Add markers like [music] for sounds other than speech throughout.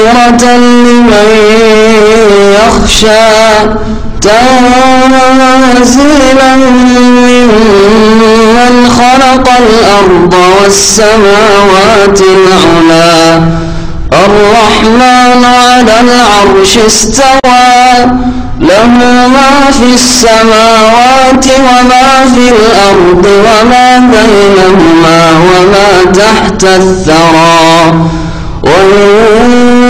تذكرة لمن يخشى تنزيلا ممن خلق الأرض والسماوات العلى. الرحمن على العرش استوى له ما في السماوات وما في الأرض وما بينهما وما تحت الثرى. وإن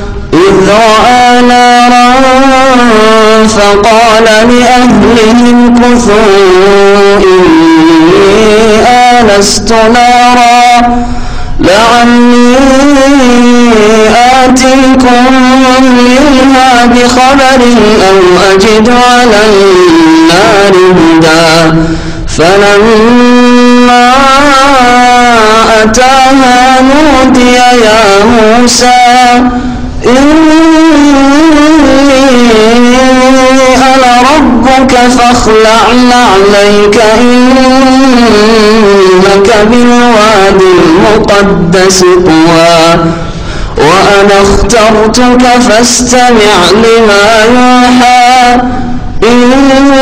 إذ رأى نارا فقال لأهلهم كثوا إني آنست نارا لعلي آتيكم منها بخبر أو أجد على النار هدى فلما أتاها نودي يا موسى إني أنا ربك فاخلع نعليك إنك بالوادي المقدس طوى. وأنا اخترتك فاستمع لما يوحى. إنني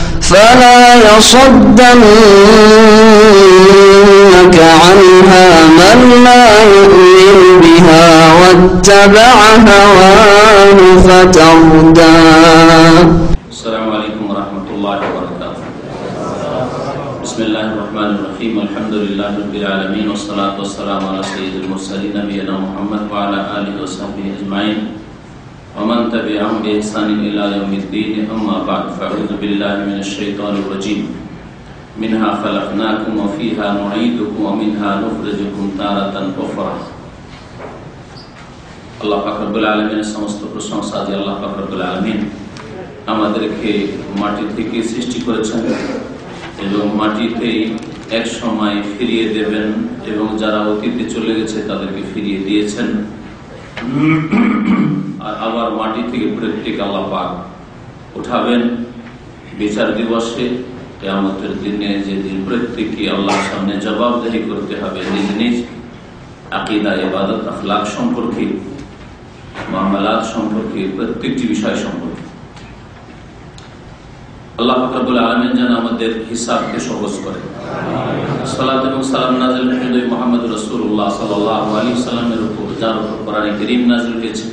فلا يصدنك عنها من لا يؤمن بها واتبع هواه فتردى. السلام عليكم ورحمة الله وبركاته. بسم الله الرحمن الرحيم. الحمد لله رب العالمين والصلاة والسلام على سيد المرسلين نبينا محمد وعلى آله وصحبه أجمعين. ومن تبعهم بإحسان إلى يوم الدين أما بعد فأعوذ بالله من الشيطان الرجيم منها خلقناكم وفيها نعيدكم ومنها نخرجكم تارة أخرى আল্লাহ ফাকরুল আলমিনের সমস্ত প্রশংসা যে আল্লাহ ফাকরুল আলমিন আমাদেরকে মাটি থেকে সৃষ্টি করেছেন এবং মাটিতেই এক সময় ফিরিয়ে দেবেন এবং যারা অতীতে চলে গেছে তাদেরকে ফিরিয়ে দিয়েছেন আর আবার মাটি থেকে প্রত্যেক আল্লাহ পাক উঠাবেন বিচার দিবসে, কেয়ামতের দিনে যেদিন প্রত্যেককে আল্লাহর সামনে জবাবদেহি করতে হবে, নিজ নিজ আকিদা এবাদত আখলাক সম্পর্কে, মামলাত সম্পর্কে, প্রত্যেকটি বিষয় সম্পর্কে। আল্লাহ ফাকরাবুল আলমিন যেন আমাদের হিসাবকে সহজ করে সালাত এবং সালাম নাজিল মোহাম্মদ রসুল্লাহ সাল্লাহ আলী সাল্লামের উপর যার উপর কোরআনে করিম নাজিল হয়েছে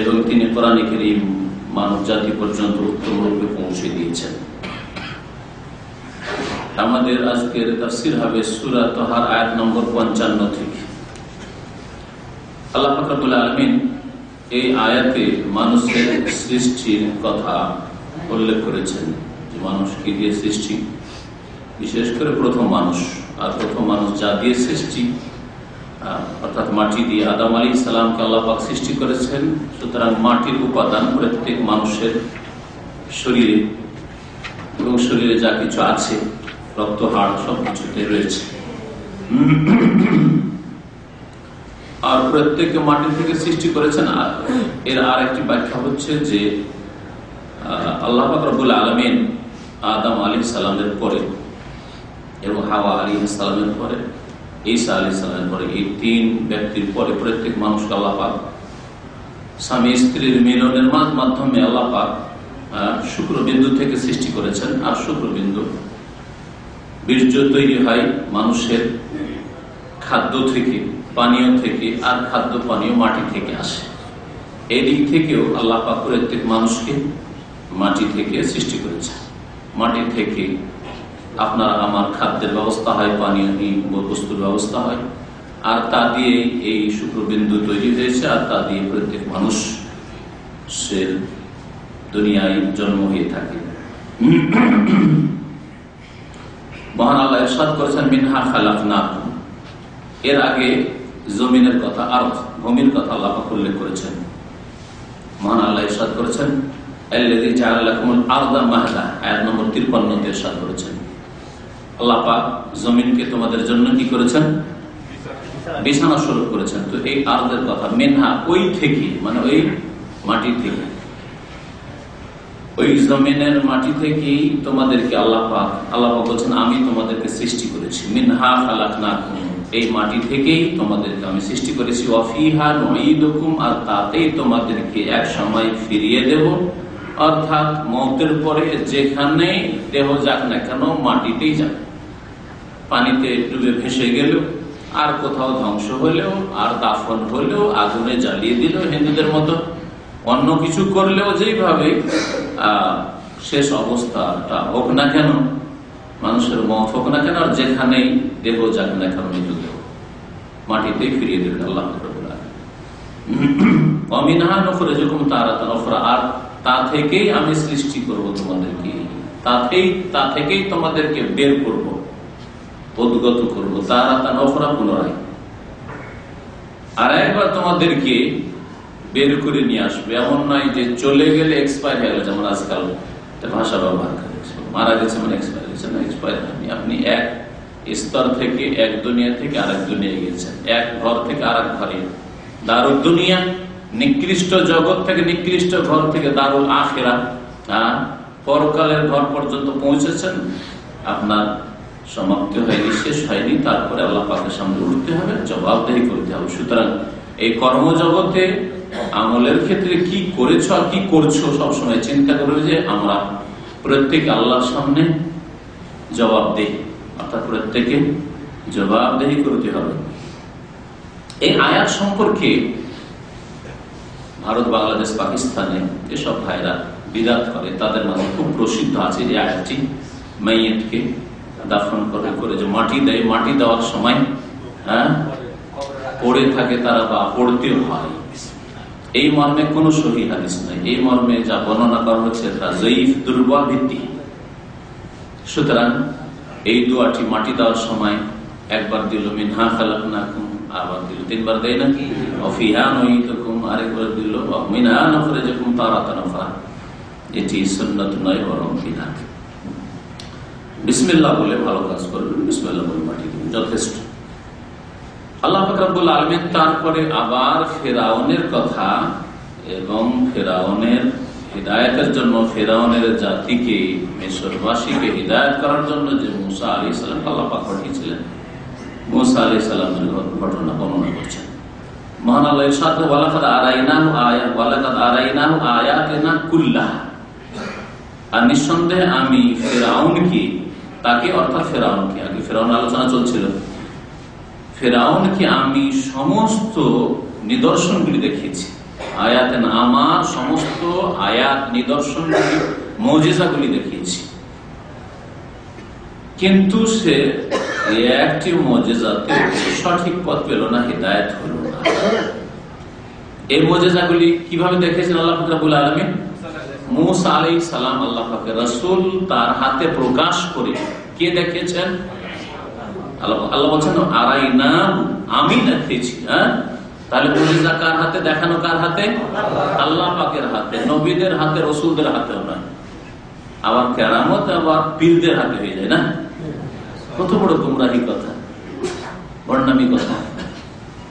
এবং তিনি কোরআনে করিম মানব জাতি পর্যন্ত উত্তম রূপে পৌঁছে দিয়েছেন। আমাদের আজকের তাফসির হবে সুরা তোহার আয়াত নম্বর পঞ্চান্ন থেকে। আল্লাহ ফাকরাবুল আলমিন এই আয়াতে মানুষের সৃষ্টির কথা উল্লেখ করেছেন যে মানুষ কি দিয়ে সৃষ্টি? বিশেষ করে প্রথম মানুষ। আর প্রথম মানুষ যা দিয়ে সৃষ্টি অর্থাৎ মাটি দিয়ে আদাম আলী সালামকে আল্লাপাক সৃষ্টি করেছেন। সুতরাং মাটির উপাদান প্রত্যেক মানুষের শরীরে এবং শরীরে যা কিছু আছে, রক্ত, হাড় সব কিছুতে রয়েছে। আর প্রত্যেককে মাটি থেকে সৃষ্টি করেছেন এর আর একটি ব্যাখ্যা হচ্ছে যে আল্লাহ রবুল আলমিন আদম আলী সালামের পরে এবং হাওয়া আলী ইসলামের পরে ঈসা আলী ইসলামের পরে এই তিন ব্যক্তির পরে প্রত্যেক মানুষকে আল্লাহ পাক স্বামী স্ত্রীর মিলনের মাধ্যমে আল্লাহ পাক শুক্রবিন্দু থেকে সৃষ্টি করেছেন। আর শুক্রবিন্দু বীর্য তৈরি হয় মানুষের খাদ্য থেকে, পানীয় থেকে, আর খাদ্য পানীয় মাটি থেকে আসে। এদিক থেকেও আল্লাহ পাক প্রত্যেক মানুষকে মাটি থেকে সৃষ্টি করেছে মাটি থেকে আপনার আমার খাদ্যের ব্যবস্থা হয়, পানীয় বস্তুর ব্যবস্থা হয়। আর তা দিয়ে এই শুক্রবিন্দু তৈরি হয়েছে, আর তা দিয়ে প্রত্যেক মানুষ সে দুনিয়ায় জন্ম হয়ে থাকে। মহান আল্লাহ ইরশাদ করেছেন, মিনহা খালাক না এর আগে জমিনের কথা আর ভূমির কথা আল্লাহ উল্লেখ করেছেন। মহান আল্লাহ ইরশাদ করেছেন আল্লাহ পাক জমিনকে তোমাদের জন্য কি করেছেন? বিছানা করেছেন। তো এই আর্দের কথা, মেনহা ওই থেকে মানে ওই মাটি থেকে। ওই জমিনের মাটি থেকেই তোমাদেরকে আল্লাহ আল্লাহ পাক বলছেন, আমি তোমাদেরকে সৃষ্টি করেছি। মিনহা খালাক না এই মাটি থেকেই তোমাদেরকে আমি সৃষ্টি করেছি। অফিহা নঈদুকুম। আর তাতেই তোমাদেরকে এক সময় ফিরিয়ে দেব। অর্থাৎ মতের পরে যেখানে দেহ যাক না কেন মাটিতেই যাক। পানিতে ডুবে ভেসে গেল, আর কোথাও ধ্বংস হলেও, আর দাফন হলেও আগুনে জ্বালিয়ে দিল হিন্দুদের মতো। অন্য কিছু করলেও যেইভাবে শেষ অবস্থাটা হোক না কেন, মানুষের মত হোক না কেন, আর যেখানেই দেহ যাক না কেন মৃত্যু দেহ মাটিতে ফিরিয়ে দেবেন আল্লাহ। অমিনাহা নফরে যেরকম তারা নফরা আর তা থেকেই আমি সৃষ্টি করব তোমাদেরকে। তাতেই তা থেকেই তোমাদেরকে বের করব, উদ্গত করব, তারা তা নফরা পুনরায়। আর একবার তোমাদেরকে বের করে নিয়ে আসবে। এমন নয় যে চলে গেলে এক্সপায়ার হয়ে গেল, যেমন আজকাল ভাষা ব্যবহার করেছে মারা গেছে মানে এক্সপায়ার হয়েছে। না এক্সপায়ার হয়নি। আপনি এক স্তর থেকে এক দুনিয়া থেকে আরেক দুনিয়ায় গেছেন এক ঘর থেকে আরেক ঘরে। দারুল দুনিয়া নিকৃষ্ট জগৎ থেকে, নিকৃষ্ট ঘর থেকে দারুল আখেরা পরকালের ঘর পর্যন্ত পৌঁছেছেন। আপনার সমাপ্তি হয়নি, শেষ হয়নি, তারপরে আল্লাহ পাকের সামনে উঠতে হবে জবাবদেহি করতে হবে। সুতরাং এই কর্মজগতে আমলের ক্ষেত্রে কি করেছ আর কি করছ সবসময় চিন্তা করবে যে আমরা প্রত্যেক আল্লাহর সামনে জবাব দেই অর্থাৎ প্রত্যেকে জবাবদেহি করতে হবে। এই আয়াত সম্পর্কে ভারত, বাংলাদেশ, পাকিস্তানে যেসব ভাইরা বিরাট করে। তাদের মাঝে খুব প্রসিদ্ধ আছে যে আয়াতটি। মাইয়েতকে দাফন করে করে যে মাটি দেয়, মাটি দেওয়ার সময় হ্যাঁ পড়ে থাকে তারা বা পড়তে হয়। এই মর্মে কোন সহি হাদিস নাই। এই মর্মে যা বর্ণনা করা হচ্ছে তা ভিত্তি। সুতরাং এই দুয়াটি মাটি দেওয়ার সময় একবার দিল, মিনহা খালাক না আবার দিল, তিনবার দেয় নাকি? অফিহা নই তকুম আরেকবার দিল যখন তারা এটি সন্ন্যত নয়, বরং বিধান। বিসমিল্লাহ বলে ভালো কাজ করবেন, বিসমিল্লাহ বলে মাটি যথেষ্ট। আল্লাহ আলমিন তারপরে আবার ফেরাউনের কথা এবং ফেরাউনের হৃদায়তের জন্য, ফেরাউনের জাতিকে মেসরবাসীকে হৃদায়ত করার জন্য যে মুসা আলি সাল্লাম আল্লাহ পাক পাঠিয়েছিলেন। মুসা আলি সাল্লামের ঘটনা বর্ণনা করছেন। আমি ফেরাউনকে তাকে অর্থাৎ ফেরাউনকে আগে ফেরাউন আলোচনা চলছিল। ফেরাউনকে আমি সমস্ত নিদর্শনগুলি দেখিয়েছি। আয়াতেন আমার সমস্ত আয়াত নিদর্শনগুলি, মজেজাগুলি দেখিয়েছি। কিন্তু সে একটি মজেজাতে সঠিক পথ পেল না, হৃদায়ত হল। এই মজেজাগুলি কীভাবে দেখেছেন আল্লাহ ফকরাবুল আলমী মুসা আলাই সালাম আল্লাহ রসুল তার হাতে প্রকাশ করে কে হ্যাঁ? হাতে? হাতে? হাতে আবার আবার হাতে না? কত বড় গুমরাহি কথা কথা।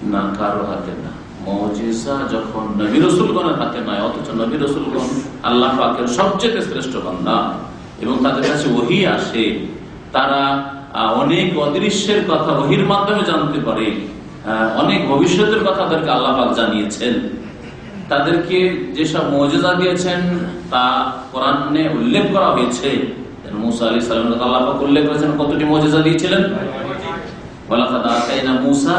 না কারও হাতে না। মজিজা যখন নবী রসুলগণের হাতে নয় অথচ নবী রসুলগণ আল্লাহ পাকের সবচেয়ে শ্রেষ্ঠ বান্দা। এবং তাদের কাছে ওহি আসে। তারা অনেক অদৃশ্যের কথা বহির মাধ্যমে জানতে পারে। অনেক ভবিষ্যতের কথা তাদেরকে আল্লাহ পাক জানিয়েছেন। তাদেরকে যেসব মজেজা দিয়েছেন তা কোরআনে উল্লেখ করা হয়েছে। মুসা আলী সালাম আল্লাহ পাক উল্লেখ করেছেন কতটি মজেজা দিয়েছিলেন? আতাইনা মূসা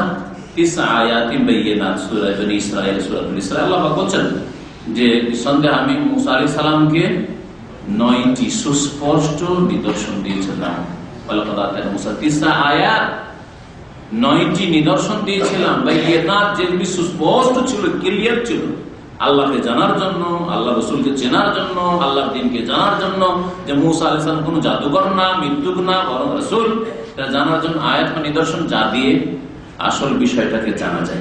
আল্লাহ যে নিঃসন্দেহে আমি সুস্পষ্ট নিদর্শন দিয়েছিলাম নিদর্শন দিয়েছিলাম সুস্পষ্ট ছিল ক্লিয়ার ছিল, আল্লাহকে জানার জন্য, আল্লাহ রসুলকে চেনার জন্য, আল্লাহর দিনকে জানার জন্য, যে মুসা আলাইহিস সালাম কোনো জাদুকর না মৃত্যুক না, বরং রসুল জানার জন্য আয়াত নিদর্শন যা দিয়ে আসল বিষয়টাকে জানা যায়।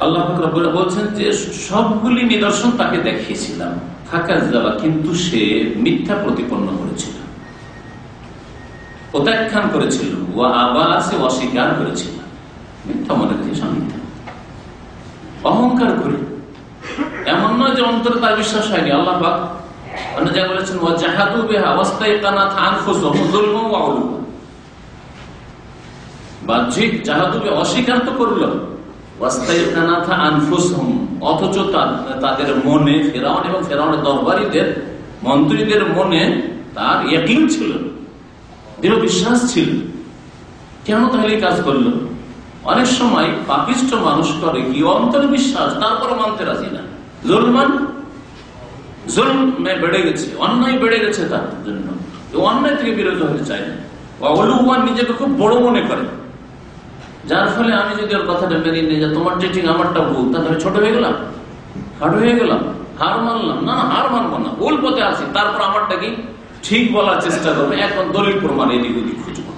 আল্লাহ বলছেন যে, সবগুলি নিদর্শন তাকে দেখিয়েছিলাম। কিন্তু সে মিথ্যা প্রতিপন্ন করেছিল। প্রত্যাখ্যান করেছিল। ও আবার অস্বীকার করেছিল। মিথ্যা মনে করেছে অহংকার করে। এমন নয় যে অন্তরে তার বিশ্বাস হয়নি। আল্লাহ অস্বীকার তো করল অথচ তাদের মনে ফেরাউন এবং ফেরাউনের দরবারীদের, মন্ত্রীদের মনে তার ছিল, দৃঢ় বিশ্বাস ছিল। কেন তাহলে কাজ করল? অনেক সময় পাপিষ্ট মানুষ করে কি? অন্তর বিশ্বাস তারপরে মানতে রাজি না। জলমে বেড়ে গেছে, অন্যায় বেড়ে গেছে তার জন্য। অন্যায় থেকে বিরত হতে চায় না। অবলুবান নিজেকে খুব বড় মনে করে। যার ফলে আমি যদি ওর কথাটা মেনে নিয়ে যে তোমার যে ঠিক আমারটা ভুল তাহলে ছোট হয়ে গেলাম? খাটো হয়ে গেলাম? হার মানলাম? না হার মানবো না। ভুল পথে আছি। তারপর আমারটা কি? ঠিক বলার চেষ্টা করবে। এখন দলিল প্রমাণ এদিক ওদিক খুঁজবো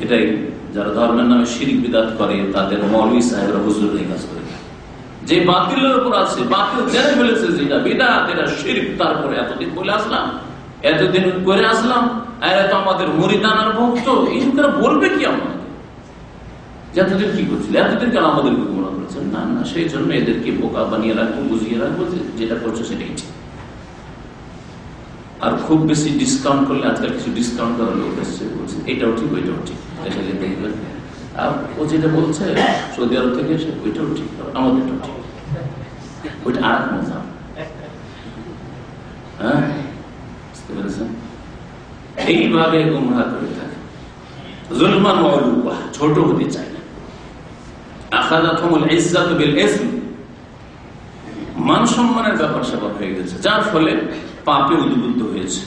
এটাই যারা ধর্মের নামে শিরিক বিদাত করে, তাদের মৌলী সাহেবরা হুজুর কাজ করে। যে বাতিলের উপর আছে, বাতিল জেনে ফেলেছে যেটা বিদাত, এটা শিরিক, তারপরে এতদিন বলে আসলাম। এতদিন করে আসলাম, আর এত আমাদের মরিদানার ভক্ত লোকেরা বলবে কি আমাদের? এতদিন কি করছিল? এতদিন কেন গুমরা করেছেন? না না, সেই জন্য এদেরকে বোকা বানিয়ে রাখব, বুঝিয়ে রাখব যেটা করছ সেটাই ঠিক। আর খুব বেশি ডিসকাউন্ট করলে আজকাল কিছু ডিসকাউন্ট করার লোক এসছে, বলছে, এটাও ঠিক, ওইটাও ঠিক। এটা দেখবেন ও যেটা বলছে, সৌদি আরব থেকে এসে ওইটাও ঠিক ঠিক। ওইটা আর হ্যাঁ বুঝতে পেরেছেন? এইভাবে গুমরা করে থাকে। জুলমান ছোট হতে চায় না। মান সম্মানের ব্যাপার হয়ে গেছে, যার ফলে পাপে উদ্বুদ্ধ হয়েছে।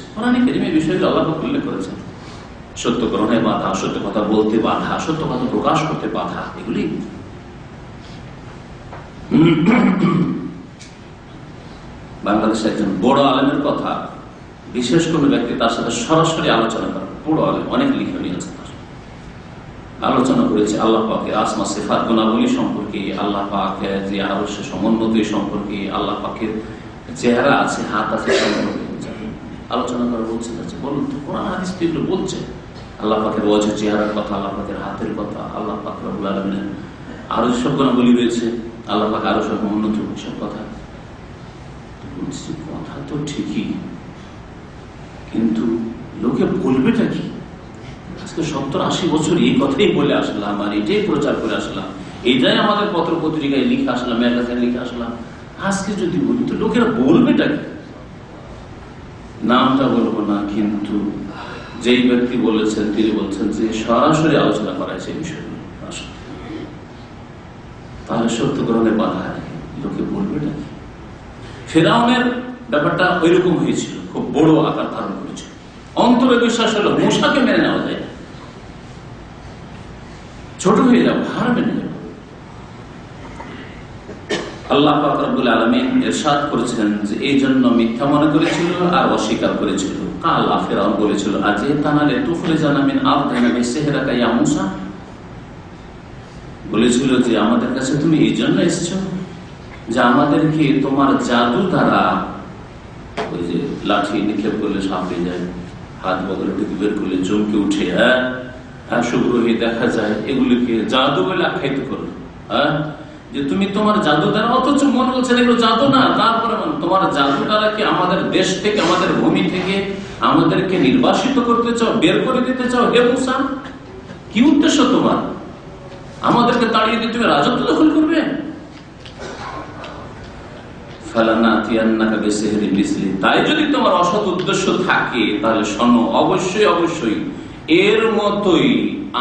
আল্লাহ উল্লেখ করেছেন। সত্য গ্রহণে বাধা, সত্য কথা বলতে বাধা, সত্য কথা প্রকাশ করতে বাধা, এগুলি বাংলাদেশে একজন বড় আলেমের কথা, বিশেষ কোন ব্যক্তি তার সাথে সরাসরি আলোচনা করে বড় আলেম, অনেক লিখনি আছে তার। আলোচনা করেছে আল্লাহ পাকের আসমা, সেফাত, গুণাবলী সম্পর্কে, আল্লাহ পাকের যে আরও সে সমন্বত সম্পর্কে, আল্লাহ পাকের চেহারা আছে, হাত আছে সম্পর্কে আলোচনা করা বলছে বলুন তো, কোরআন, হাদিস বলছে? আল্লাহ পাকের ওয়াজের চেহারার কথা, আল্লাহ পাকের হাতের কথা, আল্লাহ পাক রবুল আলমিনের আরও সব গুণাবলী রয়েছে, আল্লাহ পাক আরও সব উন্নত সব কথা। কথা তো ঠিকই, কিন্তু লোকে বলবেটা কি? আজকে সত্তর আশি বছর এই কথাই বলে আসলাম, আর এটাই প্রচার করে আসলাম। এটাই আমাদের পত্র পত্রিকায় লিখে আসলাম, ম্যাগাজিনে লিখে আসলাম। আজকে যদি বলি, তো লোকেরা বলবেটা কি? নামটা বলব না, কিন্তু যেই ব্যক্তি বলেছেন, তিনি বলছেন যে সরাসরি আলোচনা করা সেই বিষয়গুলো তাহলে সত্য গ্রহণে বাধা লোকে বলবে না ফেরাউনের ব্যাপারটা ওই রকম হয়েছিল, খুব বড় আকার ধারণ করেছিল অন্তরে বিশ্বাস হলো মশাকে মেনে নেওয়া যায়। ছোট হয়ে যাব হার মেনে নেব। আল্লাহ আলমিন এরশাদ যে এই জন্য মিথ্যা মনে করেছিল আর অস্বীকার করেছিল। আমাদেরকে তোমার জাদু দ্বারা ওই যে লাঠি নিক্ষেপ করলে সামনে যায়, হাত বদলে ঢুকে বের করলে চমকে উঠে হ্যাঁ? হ্যাঁ শুভ্র দেখা যায়, এগুলিকে জাদু বলে আখ্যায়িত করল হ্যাঁ? যে তুমি তোমার জাদু দ্বারা অথচ মনে হচ্ছে এগুলো জাদু না, তারপরে তোমার জাদু দ্বারা কি আমাদের দেশ থেকে, আমাদের ভূমি থেকে আমাদেরকে নির্বাসিত করতে চাও, বের করে দিতে চাও, হে মুসা, কি উদ্দেশ্য তোমার? আমাদেরকে তাড়িয়ে দিয়ে তুমি রাজত্ব দখল করবে? তাই যদি তোমার অসৎ উদ্দেশ্য থাকে, তাহলে শোনো, অবশ্যই অবশ্যই এর মতোই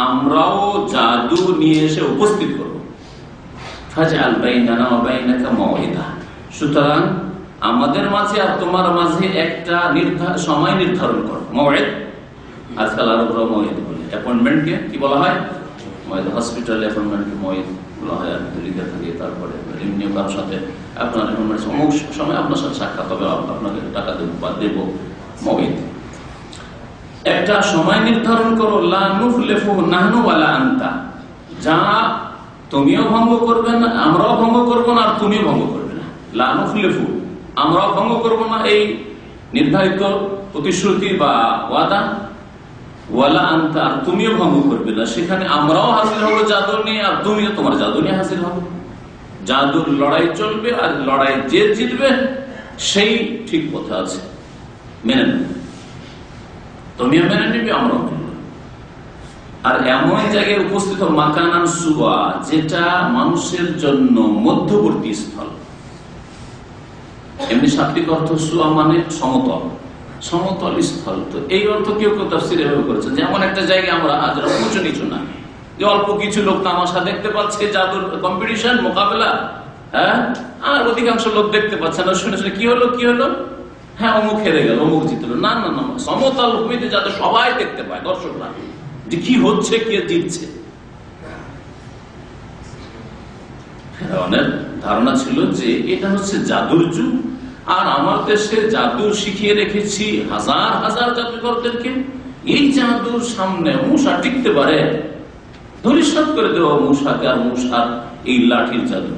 আমরাও জাদু নিয়ে এসে উপস্থিত করব। সুতরাং আমাদের মাঝে আর তোমার মাঝে একটা সময় নির্ধারণ করো। ময়েদ আজকাল আরও বড় ময়েদ বলে। অ্যাপয়েন্টমেন্টকে কি বলা হয়? হসপিটাল অ্যাপয়েন্টমেন্টকে ময়েদ বলা হয়। আর লিখে থাকে, তারপরে এমনিও কারোর সাথে আপনার অ্যাপয়েন্টমেন্ট অমুক সময় আপনার সাথে সাক্ষাৎ হবে আপনাকে টাকা দেবো বা দেবো। ময়েদ একটা সময় নির্ধারণ করো লানুফলেফু নাহনু ওয়ালা আন্তা। যা তুমিও ভঙ্গ করবে না, আমরাও ভঙ্গ করব না, আর তুমিও ভঙ্গ করবে না। লানুফলেফু আমরাও ভঙ্গ করব না। এই নির্ধারিত প্রতিশ্রুতি বা ওয়াদা, ওয়ালা আন্তা, আর তুমিও ভঙ্গ করবে না। সেখানে আমরাও হাসিল হব জাদু নিয়ে, আর তুমিও তোমার জাদু নিয়ে হাসিল হব। জাদুর লড়াই চলবে, আর লড়াই যে জিতবে, সেই ঠিক পথে আছে। মেনে নেবে। তুমিও মেনে নিবি, আমরাও আর এমন জায়গায় উপস্থিত মাকানান সুয়া যেটা মানুষের জন্য মধ্যবর্তী স্থল। এমনি শাব্দিক অর্থ সুয়া মানে সমতল সমতল স্থল। তো এই অর্থ কেউ কেউ তফসির এভাবে করেছেন। যে এমন একটা জায়গায় আমরা আজ উঁচু নিচু না। যে অল্প কিছু লোক তামাশা দেখতে পাচ্ছে, জাদুর কম্পিটিশন মোকাবেলা হ্যাঁ? আর অধিকাংশ লোক দেখতে পাচ্ছে না। শুনে শুনে কি হলো কি হলো? হ্যাঁ অমুক হেরে গেল, অমুক জিতলো। না না না, সমতল ভূমিতে যাতে সবাই দেখতে পায়, দর্শকরা। যে কি হচ্ছে, কে জিতছে ধারণা ছিল যে এটা হচ্ছে জাদুর যুগ, আর আমার দেশে জাদু শিখিয়ে রেখেছি হাজার হাজার জাদুকরদেরকে। এই জাদুর সামনে মূষা টিকতে পারে। ধরিসাত করে দেওয়া মূষাকে আর মূষার এই লাঠির জাদু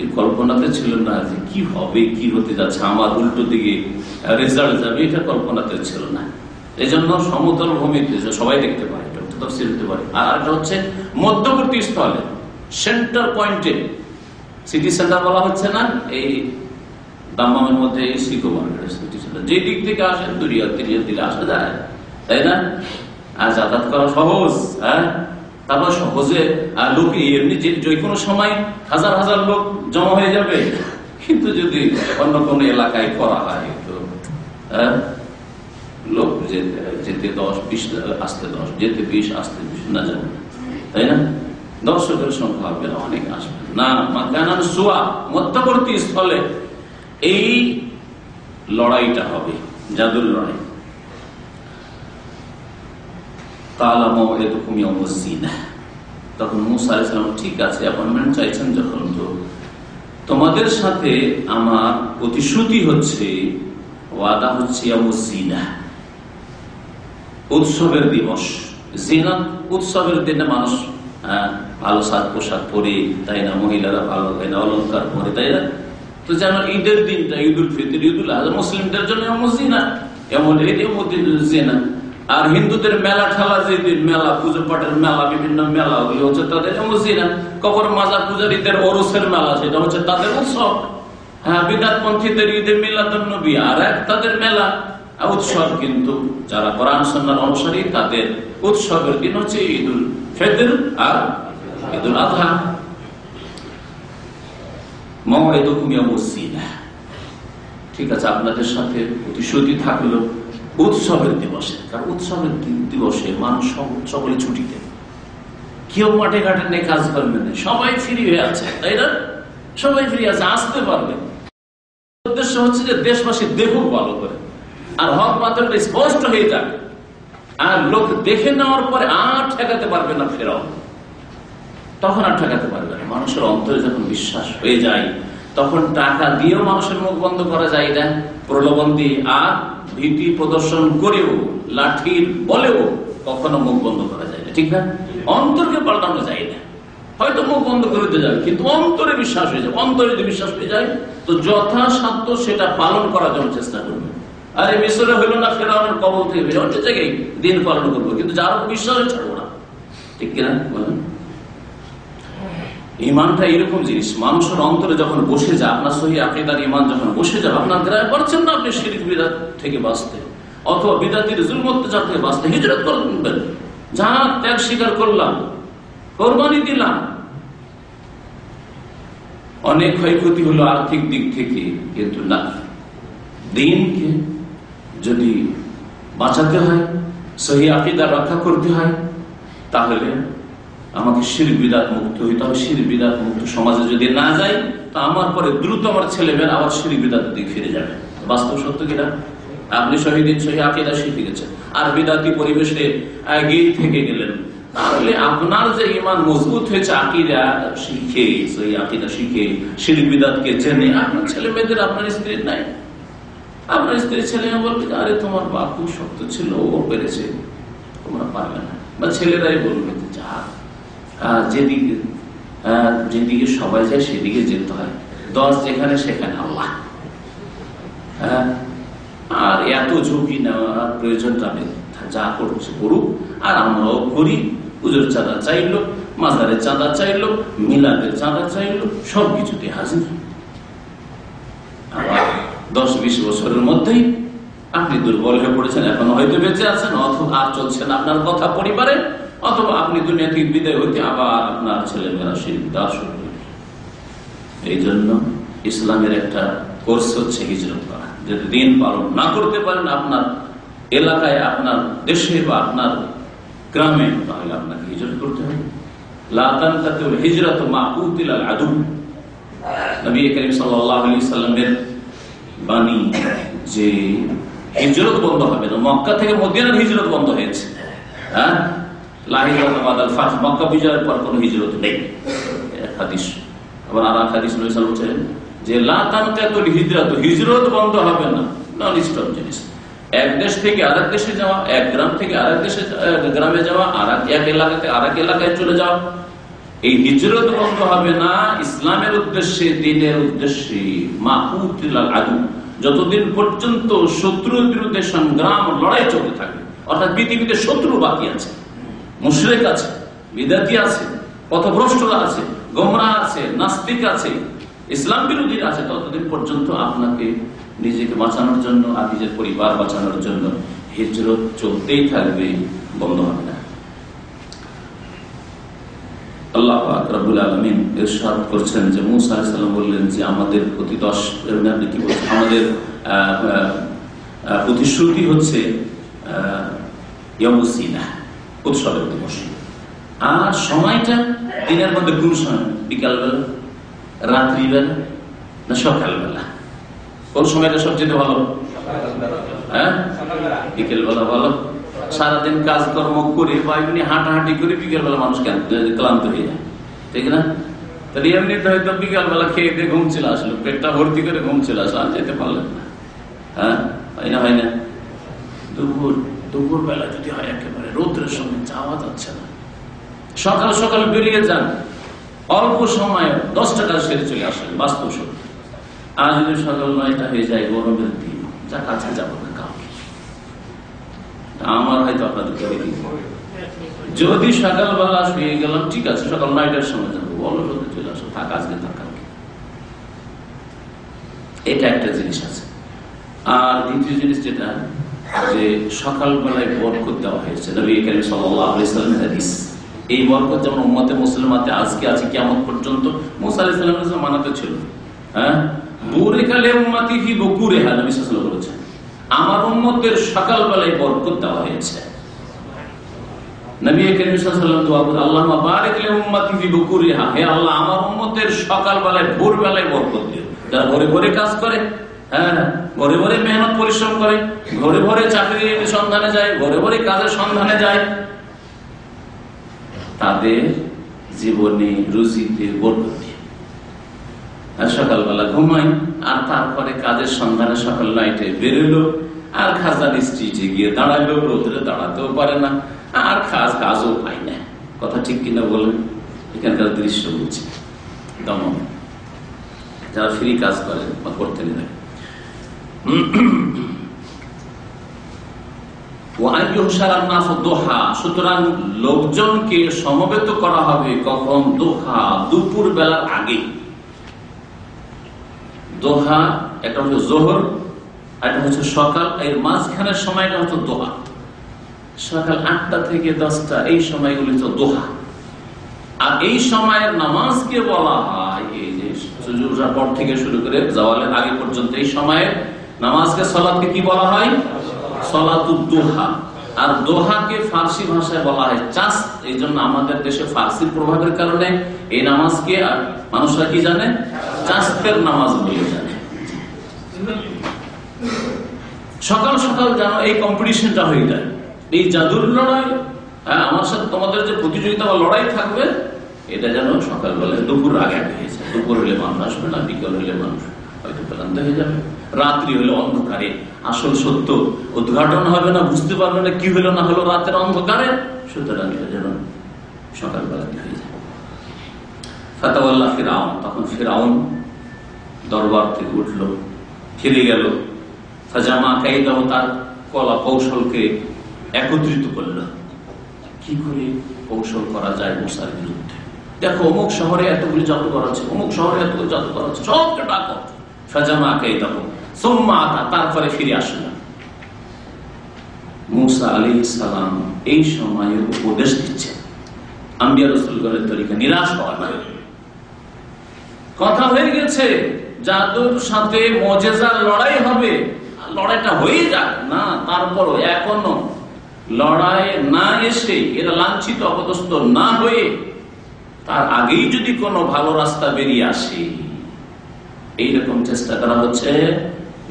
এই কল্পনাতে ছিল না যে কি হবে, কি হতে যাচ্ছে। আমার উল্টো দিকে রেজাল্ট যাবে, এটা কল্পনাতে ছিল না। এই জন্য সমতল ভূমিতে সবাই দেখতে পারে তফসিল হতে পারে আর একটা হচ্ছে মধ্যবর্তী স্থলে সেন্টার পয়েন্টে সিটি সেন্টার বলা হচ্ছে না, এই দাম্মামের মধ্যে সিটি যে দিক থেকে আসে, দুরিয়া দিকে আসা, যায়। তাই না? আর যাতায়াত করা সহজ হ্যাঁ? তারপর সহজে, আর লোক এমনি যে কোনো সময় হাজার হাজার লোক জমা হয়ে যাবে। কিন্তু যদি অন্য কোন এলাকায় করা হয়, তো হ্যাঁ? লোক যেতে দশ, বিশ আসতে দশ, যেতে বিশ, আসতে বিশ, না যাবে তাই না? দর্শকের সংখ্যা হবে না, অনেক আসবে। না, মাকানান সোয়া, মধ্যবর্তী স্থলে এই লড়াইটা হবে, জাদুর লড়াই। তখন মুসা ঠিক আছে, অ্যাপয়েন্টমেন্ট চাইছেন যখন তো। তোমাদের সাথে আমার প্রতিশ্রুতি হচ্ছে, ওয়াদা হচ্ছে উৎসবের দিবস। জিনা উৎসবের দিনে মানুষ ভালো সাজ পোশাক পরে, তাই না? মহিলারা ভালো, তাই না? অলঙ্কার পরে, তাই না? তো যেন ঈদের দিনটা ঈদ উল ফিতর ঈদ উল আজহা মুসলিমদের জন্য জিনা, এমন জেনা। আর হিন্দুদের মেলা ঠেলা যে দিন, মেলা, পুজো পাঠের মেলা, বিভিন্ন মেলা ওগুলো হচ্ছে তাদের জিনা। কবর মাজার পূজারীদের ওরসের মেলা, সেটা হচ্ছে তাদের উৎসব। হ্যাঁ বিদাত পন্থীদের ঈদের মিলাদ নবী, আর এক তাদের মেলা। উৎসব কিন্তু যারা কোরআন সন্ন্যার অনুসারী, তাদের উৎসবের দিন হচ্ছে ঈদুল ফেদর আর ঈদুল আজহা ঠিক আছে, আপনাদের সাথে প্রতিশ্রুতি থাকল উৎসবের দিবসে। কারণ উৎসবের দিবসে মানুষ সকলে ছুটিতে। কেউ মাঠে ঘাটে নেই, কাজ করবে না সবাই ফ্রি হয়ে আছে, তাই না? সবাই ফ্রি আছে, আসতে পারবে। উদ্দেশ্য হচ্ছে যে দেশবাসী দেখুক ভালো করে। আর হক পাত্রটা স্পষ্ট হয়ে যাবে আর লোক দেখে নেওয়ার পরে আর ঠেকাতে পারবে না ফেরাও। তখন আর ঠেকাতে পারবে না। মানুষের অন্তরে যখন বিশ্বাস হয়ে যায়, তখন টাকা দিয়েও মানুষের মুখ বন্ধ করা যায় না। প্রলোভন দিয়ে আর ভীতি প্রদর্শন করেও লাঠির বলেও কখনো মুখ বন্ধ করা যায় না। ঠিক না? অন্তরকে পাল্টানো যায় না। হয়তো মুখ বন্ধ করে দিতে যাবে, কিন্তু অন্তরে বিশ্বাস হয়ে যাবে অন্তরে যদি বিশ্বাস হয়ে যায়, তো যথাসাধ্য সেটা পালন করার জন্য চেষ্টা করবে। আর মিশরে হইল না ফেরাউনের কবল থেকে অন্য জায়গায় দিন পালন করব, কিন্তু যার বিশ্বাস ছাড়বো না। ঠিক কিনা? ইমানটা এরকম জিনিস, মানুষের অন্তরে যখন বসে যায়, আপনার সহি ইমান যখন বসে যাবে, আপনার গ্রামে পারছেন না আপনি শিরিক বিদাত থেকে বাঁচতে, অথবা বিদাতির জুলমত্যাচার থেকে বাঁচতে, হিজরত করবেন যা ত্যাগ স্বীকার করলাম, কোরবানি দিলাম। অনেক ক্ষয়ক্ষতি হলো আর্থিক দিক থেকে, কিন্তু না। দিনকে যদি বাঁচাতে হয়, সহি আকিদা রক্ষা করতে হয়, তাহলে আমাকে শির বিদাত মুক্ত হইতে হবে। শির বিদাত মুক্ত সমাজে যদি না যাই, তা আমার পরে দ্রুত আমার ছেলেমেয়েরা আবার শির বিদাতের দিকে ফিরে যাবে। বাস্তব সত্য কিনা আপনি শহীদিন, সহি আকিদা শিখে গেছেন। আর বিদাতি পরিবেশে গিয়ে থেকে গেলেন। তাহলে আপনার যে ইমান মজবুত হয়েছে, আকিদা শিখে, সহি আকিদা শিখে শির বিদাতকে জেনে আপনার ছেলে মেয়েদের আপনার স্ত্রীর নাই। আপনার স্ত্রী ছেলে বলবে, আরে, তোমার বাপু শক্ত ছিল, ও পেরেছে, তোমরা পারবে না। বা ছেলেরাই বলবে যে যেদিকে যেদিকে সবাই যায়, সেদিকে যেতে হয়। দশ যেখানে, সেখানে আল্লাহ। আর এত ঝুঁকি নেওয়ার প্রয়োজনটা নেই। যা করছে করুক, আর আমরাও করি। পুজোর চাঁদা চাইলো, মাজারের চাঁদা চাইলো, মিলাদের চাঁদা চাইলো সব কিছুতে হাজির। দশ বিশ বছরের মধ্যেই আপনি দুর্বল হয়ে পড়েছেন, এখন হয়তো বেঁচে আছেন, অথবা আর চলছেন আপনার কথা পরিবারে, অথবা আপনি দুনিয়া থেকে বিদায় হইতে আবার আপনার ছেলে মেয়েরা সেই বিদায় শুরু এই জন্য ইসলামের একটা কোর্স হচ্ছে হিজরত করা। যদি দিন পালন না করতে পারেন আপনার এলাকায়, আপনার দেশে বা আপনার গ্রামে, তাহলে আপনাকে হিজরত করতে হবে। লাতান হিজরত মা আদু। নবী করিম সাল্লামের বাণী যে হিজরত বন্ধ হবে না মক্কা থেকে মদিনার হিজরত বন্ধ হয়েছে। হ্যাঁ? আর হবে না। জিনিস। এক দেশ থেকে আরেক দেশে যাওয়া, এক গ্রাম থেকে আরেক দেশে গ্রামে যাওয়া আর এক এলাকাতে আরেক এলাকায় চলে যাওয়া। এই হিজরত বন্ধ হবে না, ইসলামের উদ্দেশ্যে, দিনের উদ্দেশ্যে মাহুতিল আদু। যতদিন পর্যন্ত শত্রুর বিরুদ্ধে সংগ্রাম লড়াই চলতে থাকে, অর্থাৎ পৃথিবীতে শত্রু বাকি আছে, মুশরেক আছে, বিদাতি আছে, পথভ্রষ্টরা আছে, গোমরা আছে, নাস্তিক আছে, ইসলাম বিরোধী আছে, ততদিন পর্যন্ত আপনাকে নিজেকে বাঁচানোর জন্য আর নিজের পরিবার বাঁচানোর জন্য হিজরত চলতেই থাকবে, বন্ধ হবে না। আল্লাহ রাবুল আলমিন এরশাদ করছেন যে মুসা সাল্লাম বললেন যে আমাদের প্রতি দশ কি বলছেন? আমাদের প্রতিশ্রুতি হচ্ছে উৎসবের দিবস। আর সময়টা দিনের মধ্যে কোন সময়? বিকালবেলা রাত্রিবেলা না সকালবেলা? কোন সময়টা সবচেয়ে ভালো? হ্যাঁ? বিকেলবেলা ভালো? সারাদিন কাজকর্ম করে বা এমনি হাঁটাহাঁটি করে, বিকেলবেলা মানুষ ক্লান্ত হয়ে যায় ঠিক না? তাহলে এমনিতে হয়তো বিকালবেলা খেয়ে দিয়ে ঘুম চলে আসলো, পেটটা ভর্তি করে ঘুম চলে আসলো, আর যেতে পারলেন না। হ্যাঁ? হয় না হয় না? দুপুর দুপুর বেলা যদি হয় একেবারে রৌদ্রের সঙ্গে যাওয়া যাচ্ছে না। সকাল সকাল বেরিয়ে যান, অল্প সময় দশটা কাজ সেরে চলে আসেন বাস্তব সত্যি আর যদি সকাল নয়টা হয়ে যায়, গরমের দিন, যা কাছে যাব না কাউকে আমার হয়তো আপনাদের করে দিই যদি সকালবেলা শুয়ে গেলাম, ঠিক আছে, সকাল নয়টার সময় যাব। বলো রোদে চলে আসো। থাক, আজকে থাক এটা একটা জিনিস আছে। আর দ্বিতীয় জিনিস যেটা, যে সকালবেলায় বরকত দেওয়া হয়েছে। নবী করিম হাদিস। এই বরকত যেমন উম্মতে মুসলিমাতে আজকে আছে কেমন পর্যন্ত, মুসা আলাইসাল্লাম মানাতে ছিল। হ্যাঁ? বুরেকালে উম্মাতি ফি বকুরে হ্যাঁ নবী সাল্লাম বলেছেন। আমার উম্মতের সকালবেলায় বরকত দেওয়া হয়েছে। হ্যাঁ ভরে মেহনত পরিশ্রম করে ভরে চাকরির সন্ধানে যায় ভরে কাজের সন্ধানে যায়, তাদের জীবনে রুজিতে বরকত সকালবেলা ঘুমাই, আর তারপরে কাজের সন্ধানে সকাল নাইটে বেরোলো, আর খাজার স্ট্রিটে গিয়ে দাঁড়াইলো রোদরে দাঁড়াতেও পারে না, আর খাজ কাজও পাই না। কথা ঠিক কিনা বলেন? এখানকার দৃশ্য বুঝছে দমন। যারা ফ্রি কাজ করে বা করতে নেই লোকজনকে সমবেত করা হবে কখন? দোহা দুপুর বেলার আগে দোহা, একটা হচ্ছে জোহর একটা হচ্ছে সকাল। এর সময়টা হচ্ছে দোহা। সকাল আটটা থেকে দশটা, এই সময়গুলি দোহা। আর এই সময়ের নামাজকে বলা হয়, এই যে পর থেকে শুরু করে জওয়ালের আগে পর্যন্ত এই সময়ের নামাজকে সলাদকে কি বলা হয়? সলাতুদ দোহা আর দোহাকে ফার্সি ভাষায় বলা হয় চাষ, এই জন্য আমাদের দেশে ফার্সির প্রভাবের কারণে এই নামাজকে আর মানুষরা কি জানে? চাষের নামাজ বলে জানে। সকাল সকাল যেন এই কম্পিটিশনটা হয়ে যায়। এই জাদুর লড়াই হ্যাঁ আমার সাথে তোমাদের যে প্রতিযোগিতা বা লড়াই থাকবে, এটা যেন সকালবেলা দুপুর আগে আগে হয়ে দুপুর হলে মানুষ আসবে না, বিকাল হলে মানুষ রাত্রি হলে অন্ধকারে। আসল সত্য, উদ্ঘাটন হবে না, বুঝতে পারবে না কি হলো না হলো রাতের অন্ধকারে। সুতরাং হয়ে যায়। ফাতাওয়াল্লাহ ফিরাউন। তখন ফিরাউন দরবার থেকে উঠল, ফিরে গেল। ফাজামা তার কলা কৌশলকে একত্রিত করল। কি করে কৌশল করা যায় মশার বিরুদ্ধে? দেখো, অমুক শহরে এতগুলি জাদুঘর আছে, অমুক শহরে এতগুলি জাদুঘর আছে, সবকে ডাকো। তারপরে ফিরে আসলো। মুসা এই সময়ে উপদেশ দিচ্ছে। আম্বিয়া রসুলগণের তরিকা নিরাশ হওয়া না কথা হয়ে গেছে, জাদুর সাথে মজেজার লড়াই হবে। লড়াইটা হয়ে যাক, না, তারপরও এখনও লড়াই না এসে এরা লাঞ্ছিত, অপদস্থ না হয়ে তার আগেই যদি কোনো ভালো রাস্তা বেরিয়ে আসে এইরকম চেষ্টা করা হচ্ছে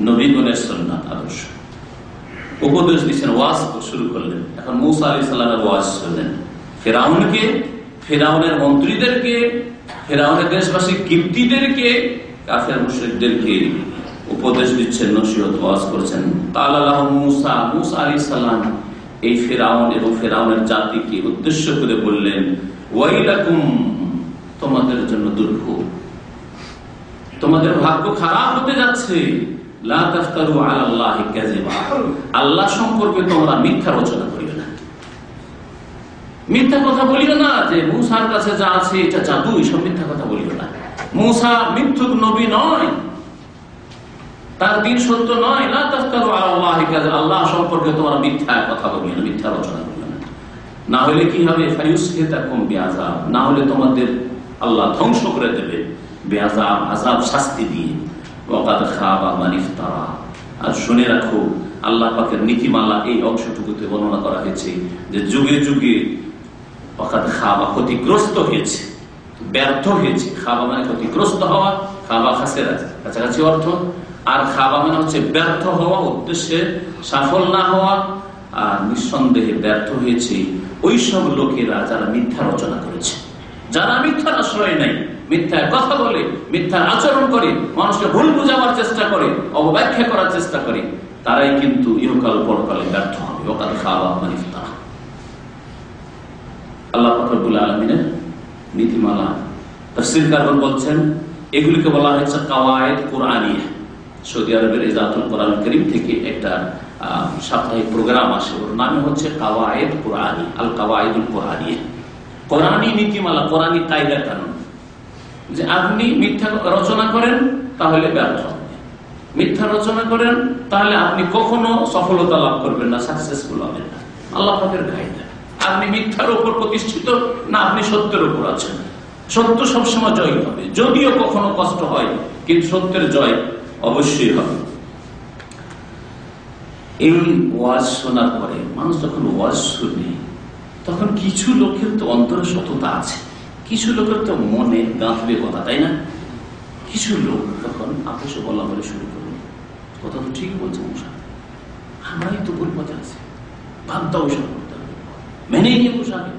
নবীগণের সন্ন্যাত আদর্শ। উপদেশ দিচ্ছেন, ওয়াজ শুরু করলেন। এখন মৌসা আলী সাল্লামের ওয়াজ শুনলেন। ফেরাউনকে, ফেরাউনের মন্ত্রীদেরকে, ফেরাউনের দেশবাসী কীর্তিদেরকে কাফের মুশ্রিকদেরকে উপদেশ দিচ্ছেন, নসিহত ওয়াজ করছেন। তালাহ মুসা মুসা আলী সাল্লাম এই ফেরাউন এবং ফেরাউনের জাতিকে উদ্দেশ্য করে বললেন, ওয়াইলাকুম, তোমাদের জন্য দুর্ভোগ। তোমাদের ভাগ্য খারাপ হতে যাচ্ছে। আল্লাহ সম্পর্কে তোমরা মিথ্যা রচনা করিবে না। মিথ্যা কথা বলিও না যে মূসার কাছে যা আছে এটা জাদু এইসব মিথ্যা কথা বলিও না। মূসা মিথ্যুক নবী নয়। তার দিন সত্য নয়। আল্লাহ সম্পর্কে তোমরা মিথ্যা কথা বলিও না, মিথ্যা রচনা করিও না। না হলে কি হবে? না হলে তোমাদের আল্লাহ ধ্বংস করে দেবে। বেআজাব আজাব শাস্তি দিয়ে আর শুনে রাখো, আল্লাহ পাকের নীতিমালা এই অংশটুকুতে বর্ণনা করা হয়েছে যে যুগে যুগে অকাত খাওয়া ক্ষতিগ্রস্ত হয়েছে, ব্যর্থ হয়েছে। খাওয়া মানে ক্ষতিগ্রস্ত হওয়া খাওয়া খাসের কাছাকাছি অর্থ। আর খাওয়া মানে হচ্ছে ব্যর্থ হওয়া, উদ্দেশ্যে সফল না হওয়া। আর নিঃসন্দেহে ব্যর্থ হয়েছে ওই সব লোকেরা যারা মিথ্যা রচনা করেছে। যারা মিথ্যার আশ্রয় নেই মিথ্যার কথা বলে, মিথ্যার আচরণ করে, মানুষকে ভুল বুঝাবার চেষ্টা করে অবব্যাখ্যা করার চেষ্টা করে, তারাই কিন্তু ইহকাল পরকালে ব্যর্থ হবে। ওকাল খাওয়া মানে তারা আল্লাহ ফখরবুল আলমিনের নীতিমালা, তফসির কারণ বলছেন, এগুলিকে বলা হয়েছে কাওয়ায়দ কোরআনিয়া। সৌদি আরবের ইজাতুল কোরআন করিম থেকে একটা সাপ্তাহিক প্রোগ্রাম আসে। ওর নামে হচ্ছে কাওয়ায়দ কোরআনি আল কাওয়ায়দুল কোরআনিয়া। কোরআনী নীতিমালা কোরআনী কায়দা কানুন। যে আপনি মিথ্যা রচনা করেন, তাহলে ব্যর্থ মিথ্যা রচনা করেন, তাহলে আপনি কখনো সফলতা লাভ করবেন না সাকসেসফুল হবেন না। আল্লাহ কায়দা। আপনি মিথ্যার উপর প্রতিষ্ঠিত না, আপনি সত্যের উপর আছেন। সত্য সবসময় জয় হবে। যদিও কখনো কষ্ট হয়, কিন্তু সত্যের জয় অবশ্যই হবে। এই ওয়াজ শোনার পরে মানুষ যখন ওয়াজ শুনে তখন কিছু লোকের তো অন্তরে সততা আছে। কিছু লোকের তো মনে গাঁথবে কথা, তাই না? কিছু লোক তখন আপোষে বলা বলে শুরু করবে। কথা তো ঠিক বলছে মশা আমরাই তো ভুল পথে আছি। ভাবটা ওইসব করতে হবে। মেনে নিয়ে পোশাকে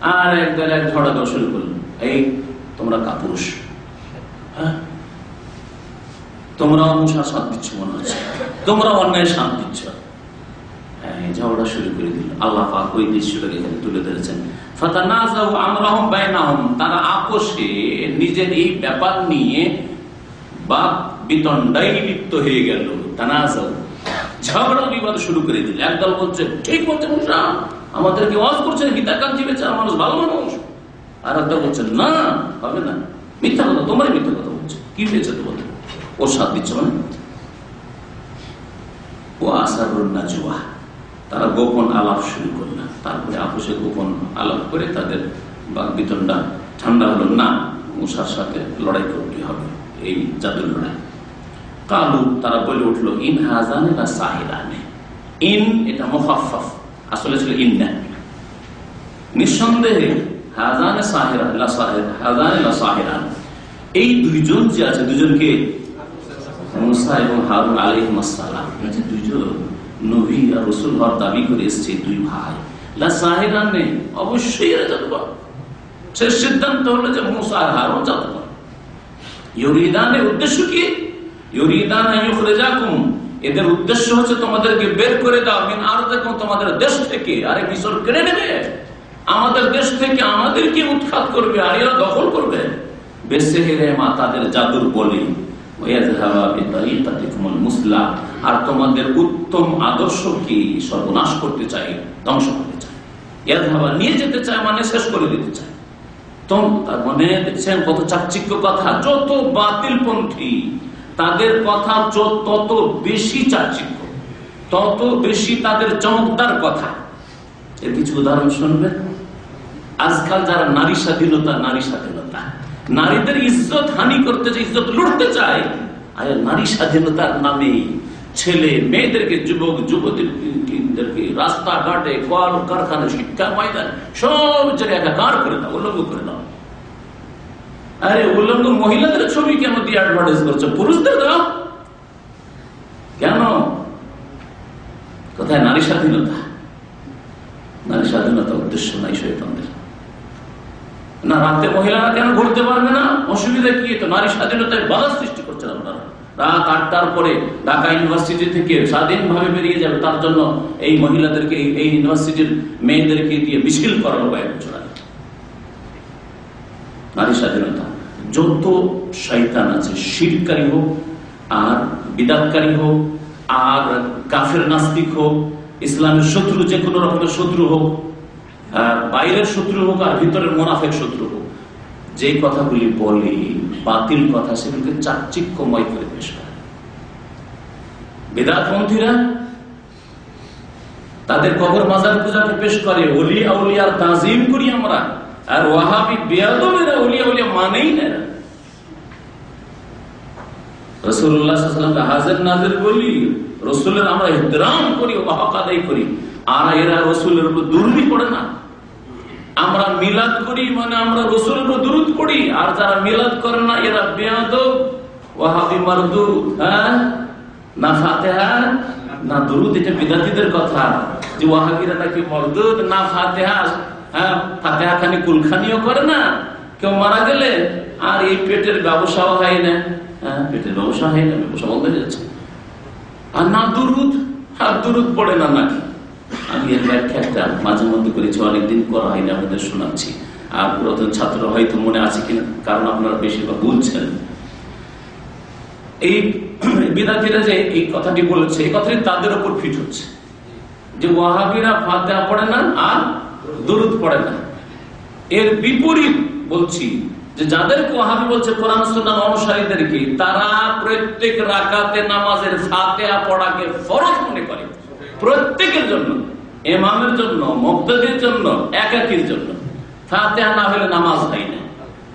আর একবার এক ঝড়া দেওয়া শুরু করল। এই, তোমরা কাপুরুষ। হ্যাঁ? তোমরা মশা সাথ দিচ্ছ মনে হচ্ছে। তোমরা অন্যায় সাথ দিচ্ছ ঝগড়া শুরু করে দিল। আল্লাহ ওই দৃশ্যটাকে এখানে তুলে ধরেছেন। হয়ে আমাদেরকে করছে মানুষ ভালো মানুষ। আর একদল বলছে, না, হবে না। মিথ্যা কথা, তোমারই মিথ্যা কথা বলছে। কি হয়েছে তোমাদের? ও সাথ দিচ্ছে ও আসার নাজুয়া তারা গোপন আলাপ শুরু করল। তারপরে আপোষে গোপন আলাপ করে তাদের বিতনটা ঠান্ডা হলো, না, মুসার সাথে লড়াই করতে হবে, এই জাদুর লড়াই। কালু, তারা বলে উঠল, ইন হাজানে না সাহিরানে? ইন, এটা মোহাফাফ আসলে ছিল ইন না। নিঃসন্দেহে, হাজানে সাহেরা হাজানে লা সাহেরান। এই দুইজন যে আছে দুজনকে মুসা এবং হারুন যে দুইজন নবী আর রসুল হওয়ার দাবি করে এসছে দুই ভাই। সিদ্ধান্ত হলো এদের উদ্দেশ্য হচ্ছে তোমাদেরকে বের করে দাও মিন আর দেখুন তোমাদের দেশ থেকে। আরে মিশর কেড়ে নেবে? আমাদের দেশ থেকে আমাদেরকে উৎখাত করবে আর এরা দখল করবে। বেসেহেরে মা তাদের জাদুর বলি। আর তোমাদের উত্তম আদর্শকে সর্বনাশ করতে চাই, ধ্বংস করতে চাই। নিয়ে যেতে চায় মানে শেষ করে দিতে চায়। তার মনে দেখছেন কত চাকচিক্য কথা, যত তাদের কথা তত বেশি চাকচিক্য, তত বেশি তাদের চমকদার কথা। এর কিছু উদাহরণ শুনবেন? আজকাল যারা নারী স্বাধীনতা নারী স্বাধীনতা নারীদের ইজ্জত, হানি করতে চায় ইজ্জত লুটতে চায়, আর নারী স্বাধীনতার নামে ছেলে, মেয়েদেরকে, যুবক, যুবতীদেরকে রাস্তাঘাটে কল কারখানা, শিক্ষা ময়দান, সব জায়গায় একাকার করে দাও উল্লঙ্গ করে দাও। আরে উল্লঙ্গ মহিলাদের ছবি কেন দিয়ে অ্যাডভার্টাইজ করছ? পুরুষদের দাও। কেন? কোথায় নারী স্বাধীনতা। নারী স্বাধীনতা উদ্দেশ্য নাই শৈতানদের না, রাতে মহিলারা কেন ঘুরতে পারবে না? অসুবিধা কি তো নারী স্বাধীনতায় বাধা সৃষ্টি করছেন আপনারা রাত আটটার পরে ঢাকা ইউনিভার্সিটি থেকে স্বাধীনভাবে বেরিয়ে যাবে। তার জন্য এই মহিলাদেরকে, এই ইউনিভার্সিটির মেয়েদেরকে দিয়ে মিছিল করানো কয়েক বছর আগে। নারী স্বাধীনতা। যত শৈতান আছে, শিরকারী হোক, আর বিদাতকারী হোক, আর কাফের নাস্তিক হোক, ইসলামের শত্রু, যে কোনো রকমের শত্রু হোক বাইরের শত্রু হোক আর ভিতরের মোনাফের শত্রু হোক যে কথাগুলি বলে, বাতিল কথা সেগুলিকে চাকচিক্যময় করে পেশ করে। বেদাতপন্থীরা তাদের কবর মাজার পূজাকে পেশ করে অলি আউলিয়ার তাজিম করি আমরা, আর ওয়াহাবি বেয়াদমেরা অলিয়া উলিয়া মানেই না রসুল্লাহ হাজার নাজের বলি, রসুলের আমরা ইহতরাম করি হক আদায় করি। আর এরা রসুলের উপর দুর্বি পড়ে না। আমরা মিলাদ করি মানে আমরা রসুলের উপর দুরুদ পড়ি। আর যারা মিলাদ করে না, এরা বেয়াদ ওয়াহাবি মারদু হ্যাঁ? না ফাতেহা, না দুরুদ, এটা বিদাতিদের কথা। যে ওয়াহাবিরা নাকি মরদুদ, না ফাতেহা হ্যাঁ? ফাতেহা খানি কুলখানিও করে না। কেউ মারা গেলে আর এই পেটের ব্যবসাও হয় না। হ্যাঁ? পেটের ব্যবসা হয় না, ব্যবসা বন্ধ হয়ে যাচ্ছে। আর না দুরুদ, আর দুরুদ পড়ে না নাকি? আমি এর ব্যাখ্যা একটা মাঝে মধ্যে করেছি, অনেকদিন করা হয়নি, আপনাদের শোনাচ্ছি। আর পুরাতন ছাত্র হয়তো মনে আছে কিনা, কারণ আপনারা বেশিরভাগ বলছেন। এই বিদ্যার্থীরা যে এই কথাটি বলেছে, এই কথাটি তাদের উপর ফিট হচ্ছে। যে ওয়াহাবিরা ফাতেহা পড়ে না আর দরুদ পড়ে না। এর বিপরীত বলছি যে যাদেরকে ওয়াহাবি বলছে কোরআন, সুন্নাহ অনুসারীদেরকে, তারা প্রত্যেক রাকাতে নামাজের ফাতেহা পড়াকে ফরজ মনে করে। প্রত্যেকের জন্য এমামের জন্য, মুক্তাদের জন্য, একাকির জন্য। ফাতেহা না হলে নামাজ হয় না।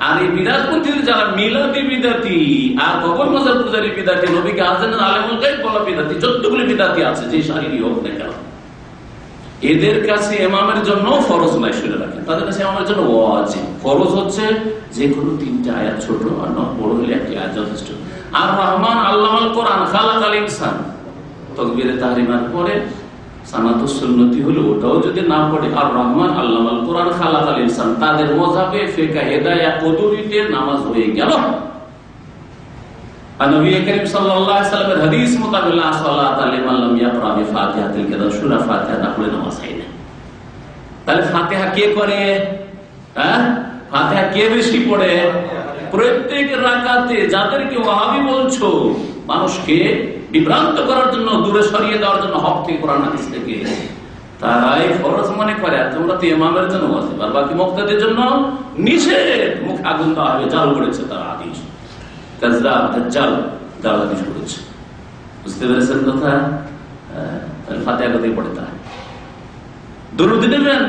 আর এই বিরাজপন্থীদের যারা মিলাদি বিদাতি, আর কবর মজার পূজারী বিদাতি নবীকে আছেন আলেমুল গাইব বলা বিদাতি যতগুলি বিদাতি আছে, যে শারীরিক হোক না কেন। এদের কাছে এমামের জন্য ফরজ নাই শুনে রাখেন। তাদের কাছে এমামের জন্য ও আছে ফরজ হচ্ছে যে কোনো তিনটে আয়াত ছোট আর ন বড় হলে একটি আয়াত যথেষ্ট। আর রহমান আল্লাহ কোরআন খালাক আল ইনসান। তকবিরে তাহরিমার পরে সুন্নতি হলো ওটাও যদি না পড়ে, আর রহমান আল্লাহ আল কোরআন খালাক আল ইনসান, তাদের মজাবে, ফেকা, হেদায়া, কদুরিতে নামাজ হয়ে গেল। হয় কে বেশি প্রত্যেক রাকাতে যাদেরকে ওয়াহাবি বলছো, মানুষকে বিভ্রান্ত করার জন্য, দূরে সরিয়ে দেওয়ার জন্য হক থেকে কোরআন হাদিস থেকে তারাই ফরজ মনে করে তোমরা তো ইমামের জন্য বলতে আর বাকি মুক্তাদের জন্য নিষেধ। মুখ আগুন দেওয়া হবে, জাল করেছে তারা কাজদাব দাজ্জাল জাল আদিস করেছে। বুঝতে পেরেছেন কথা? ফাতেহা কথাই পড়ে তারা দরুদ নেবেন?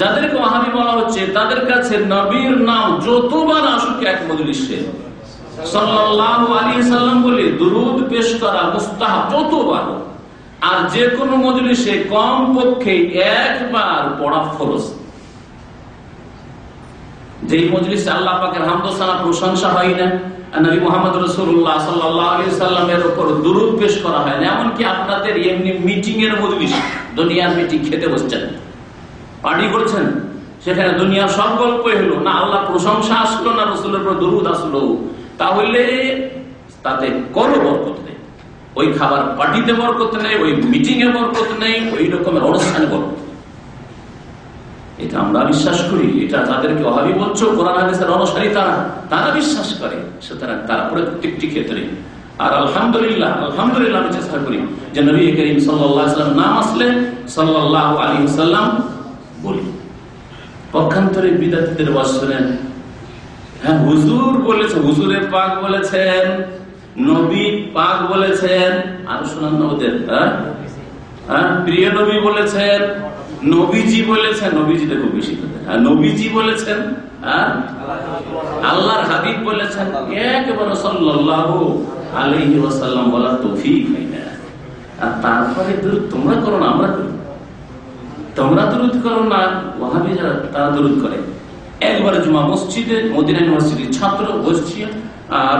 যাদেরকে ওয়াহাবি বলা হচ্ছে, তাদের কাছে নবীর নাম যতবার আসুক এক মজলিসে সাল্লাল্লাহু পেশ করা আর যে কোনো কম পক্ষে একবার পড়া ফরজ। মজলিসে আল্লাহ হামদোসানা প্রশংসা হয় না এমনকি আপনাদের এমনি মিটিং এর মজলিস দুনিয়ার মিটিং খেতে বসছেন। সেখানে দুনিয়ার সব গল্পই হলো, না, আল্লাহ প্রশংসা আসলো না, রসুলের উপর দুরুদ আসলো। তাহলে তাতে কোনো বরকত নেই। ওই খাবার পার্টিতে বরকত নেই, ওই মিটিং এ বরকত নেই, ওই রকমের অনুষ্ঠানে বরকত এটা আমরা বিশ্বাস করি, এটা তাদেরকে অভাবী বলছো, কোরআন হাদিসের অনুসারী তারা তারা বিশ্বাস করে, সুতরাং তারা প্রত্যেকটি ক্ষেত্রে। আর আলহামদুলিল্লাহ আলহামদুলিল্লাহ আমি চেষ্টা করি যে নবী করিম সাল্লাম নাম আসলে সাল্লাহ আলী সাল্লাম বলি। পক্ষান্তরে বিদ্যার্থীদের শোনেন হ্যাঁ হুজুর বলেছে হুজুরে পাক বলেছেন, নবী পাক বলেছেন, আরও শোনান ওদের হ্যাঁ? হ্যাঁ প্রিয় নবী বলেছেন, নবীজি বলেছেন নবীজি দেখো বেশি হ্যাঁ নবীজি বলেছেন হ্যাঁ? আল্লাহর হাবিব বলেছেন, একেবারে সাল্লাল্লাহু আলাইহি ওয়াসাল্লাম বলার তৌফিক আর তারপরে তোমরা করো না, আমরা করি। তোমরা দূরত করো না, ওয়াহাবি যারা, তারা দূরত করে। একবার জুমা মসজিদে, মদিনা ইউনিভার্সিটির ছাত্র বসছি আর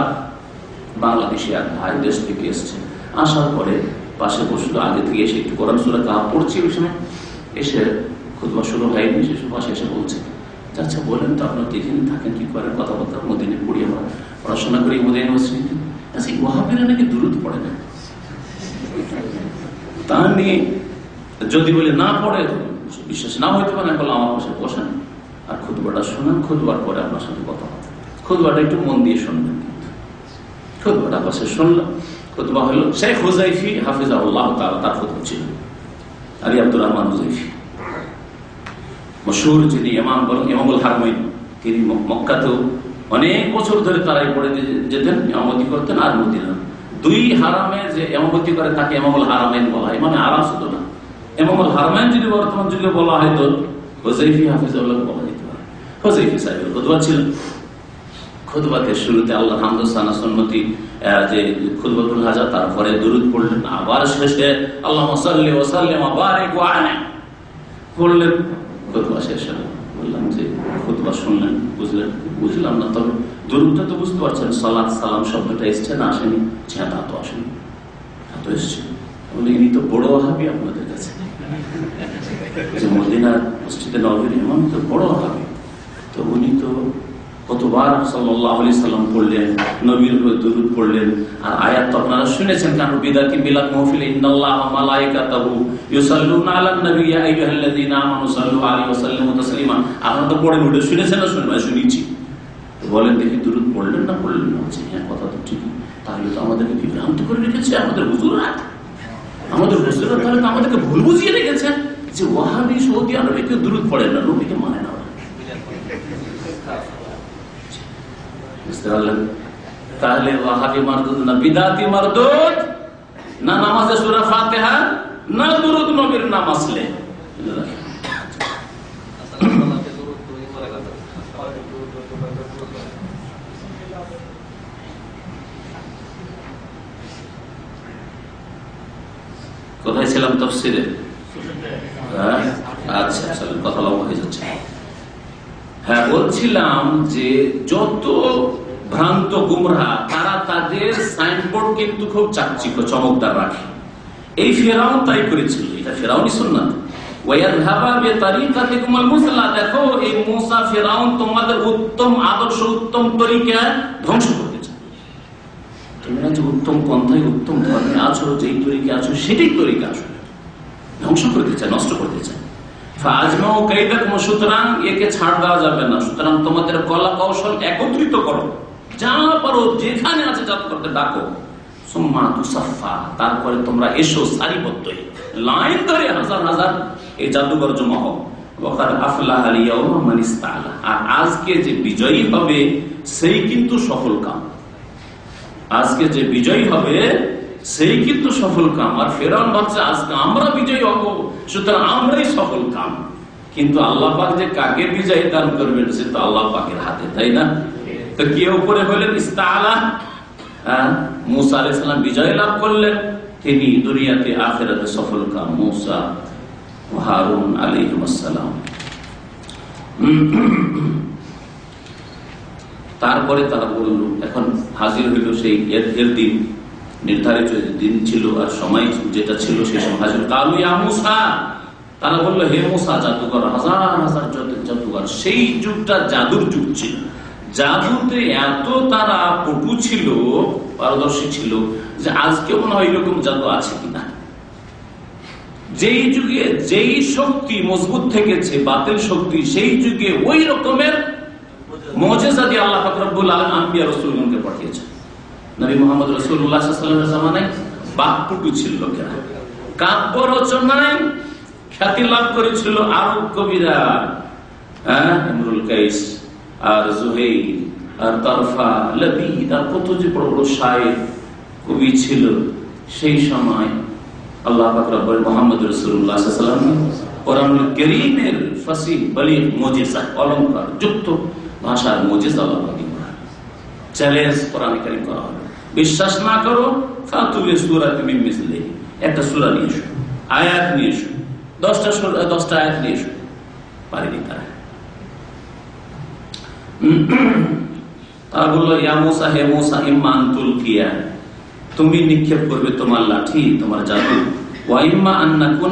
বাংলাদেশি এক ভাই দেশ থেকে এসছে। আসার পরে পাশে বসল, আগে থেকে এসে একটু কোরআন সুরা কাহা পড়ছি ওই সময়। এসে খুদবা শুরু হয়নি সে পাশে এসে বলছে আচ্ছা বলেন তো আপনার এখানে থাকেন, কি করেন? কথাবার্তা মদিনে পড়ি আমরা পড়াশোনা করি মদিনা ইউনিভার্সিটিতে? আচ্ছা ওয়াহাবিরা নাকি দূরত পড়ে না? তা নিয়ে যদি বলে না পড়ে বিশ্বাস না হইতে পারে বলে আমার পাশে বসেন আর খুদবাটা শোনেন খুদবার পরে আপনার সাথে কথা হবে। খুদবাটা একটু মন দিয়ে শুনবেন কিন্তু। খুদবাটা পাশে শুনলাম। খুদবা হলো শেখ হুজাইফি হাফিজা উল্লাহ তার খুদবা ছিল। আলী আব্দুর রহমান হুজাইফি মশুর যিনি ইমাম বলেন, ইমামুল হারমাইন তিনি মক্কাতেও অনেক বছর ধরে তারাই পড়ে যেতেন, ইমামতি করতেন আর মদিনা দুই হারামে যে এমামতি করে, তাকে এমামুল হারামাইন বলা হয়। মানে আরাম শুধু না। এমামুল হারমাইন যদি বর্তমান যুগে বলা হয়, তো হোজাইফি হাফিজুল্লাহ বলা হোজাইফি সাহেবের খুদবা ছিলেন খুদবাতে শুরুতে আল্লাহ হামদুসানা সন্মতি যে খুদবাতুল হাজা, তারপরে দুরুদ পড়লেন, আবার শেষে আল্লাহ সাল্লি ওসাল্লিম ওয়ানে পড়লেন খুদবা শেষ হলো। বললাম যে খুদবা শুনলেন, বুঝলেন? বুঝলাম না, তবে দুরুদটা তো বুঝতে পারছেন, সালাত, সালাম শব্দটা এসছে না আসেনি? হ্যাঁ তা আসেনি। তা তো এসছে। বলে ইনি তো বড় হাবি আপনাদের কাছে। যে মদিনার মসজিদে নবীর ইমাম তো বড় হাবি তো উনি তো কতবার সাল্লাহ আলি সাল্লাম পড়লেন, নবীর দরুদ পড়লেন, আর আয়াত তো আপনারা শুনেছেন, কারণ বিদাতি বিলাত মহফিল, ইন্নাল্লাহ মালাইকাতাহু ইউসাল্লুনা আলান নবী, ইয়া আইয়ুহাল্লাযীনা আমানু আপনারা তো পড়েন ওটা শুনেছেন না, শুনবেন, শুনেছি। বলেন দেখি দরুদ পড়লেন না পড়লেন না? হ্যাঁ কথা তো ঠিকই। তাহলে তো আমাদেরকে বিভ্রান্ত করে রেখেছে? আমাদের হুজুরা আমাদের হুজুরা তাহলে তো আমাদেরকে ভুল বুঝিয়ে রেখেছে যে ওয়াহাবি সৌদি আরবে কেউ দূরত পড়ে না, নবীকে মানে না। বুঝতে পারলেন তাহলে না বিদাতি মারদুদ? না নামাজে সুরা ফাতেহা? না দুরুদ নবীর নাম আসলে? কোথায় ছিলাম তফসিরে আচ্ছা চলেন কথা লম্বা হয়ে যাচ্ছে। হ্যাঁ বলছিলাম যে যত ভ্রান্ত গুমরা, তারা তাদের সাইনবোর্ড কিন্তু খুব চাকচিক্য, চমকদার রাখে। এই ফেরাউন তাই করেছিল, এটা ফেরাউনই শুননা দেখো, এই তোমাদের উত্তম আদর্শ, উত্তম ধ্বংস তোমরা উত্তম পন্থায়, উত্তম সেটাই তরিকা ধ্বংস করতে চায়, নষ্ট করতে চায়। সুতরাং একে ছাড় দেওয়া যাবে না। সুতরাং তোমাদের কলা কৌশল একত্রিত করো। যা পারো, যেখানে আছে জাত করতে ডাকো। তারপরে তোমরা এসো সারিবদ্ধ লাইন ধরে হাজার হাজার এই জাদুঘর জমা হোক। আর আজকে যে বিজয়ী হবে, সেই কিন্তু সফল কাম। আজকে যে বিজয়ী হবে সেই কিন্তু সফল কাম। আর ফেরাউন ভাবছে, আজকে আমরা বিজয়ী হব, সুতরাং আমরাই সফল কাম। কিন্তু আল্লাহ পাক যে কাকে বিজয়ী দান করবেন, সে তো আল্লাহ পাকের হাতে, তাই না? তো কে উপরে হলেন? ইস্তাআলা হ্যাঁ মুসা আলাইহিস সালাম বিজয় লাভ করলেন। তিনি দুনিয়াতে, আখেরাতে সফল কাম। মুসা, হারুন আলাইহিস সালাম। তারপরে তারা বলল, এখন হাজির হইল সেই এর দিন। নির্ধারিত দিন ছিল আর সময় যেটা ছিল সেই সময়। হাজির কালু ইয়া তারা বলল, হে মুসা জাদুঘর হাজার হাজার জাদুকর। সেই যুগটা জাদুর যুগ ছিল। জাদুতে এত তারা পটু ছিল, পারদর্শী ছিল, যে আজকে মনে হয় এরকম জাদু আছে কিনা। যেই যুগে যেই শক্তি মজবুত থেকেছে, বাতিল শক্তি, সেই যুগে ওই রকমের মজেজা দিয়ে আল্লাহ ফাকরাবুল আলম আম্পিয়া রসুলগণকে পাঠিয়েছেন। নবী মোহাম্মদ রসুল্লাহ সাল্লামের জামানায় বাকপুটু ছিল লোকেরা। কাব্য রচনায় খ্যাতি লাভ করেছিল আরব কবিরা হ্যাঁ কবি ছিল, সেই সময় মোহাম্মদ অলঙ্কার যুক্ত ভাষার মজিজা আল্লাহ চ্যালেঞ্জ কোরআন করা হবে বিশ্বাস না করো মিসলে। একটা সূরা নিয়ে এসো, আয়াত নিয়ে এসো, দশটা দশটা আয়াত নিয়ে এসো। পারেনি তারা। তুমি নিক্ষেপ করবে তোমার লাঠি, তোমার আন্না কোন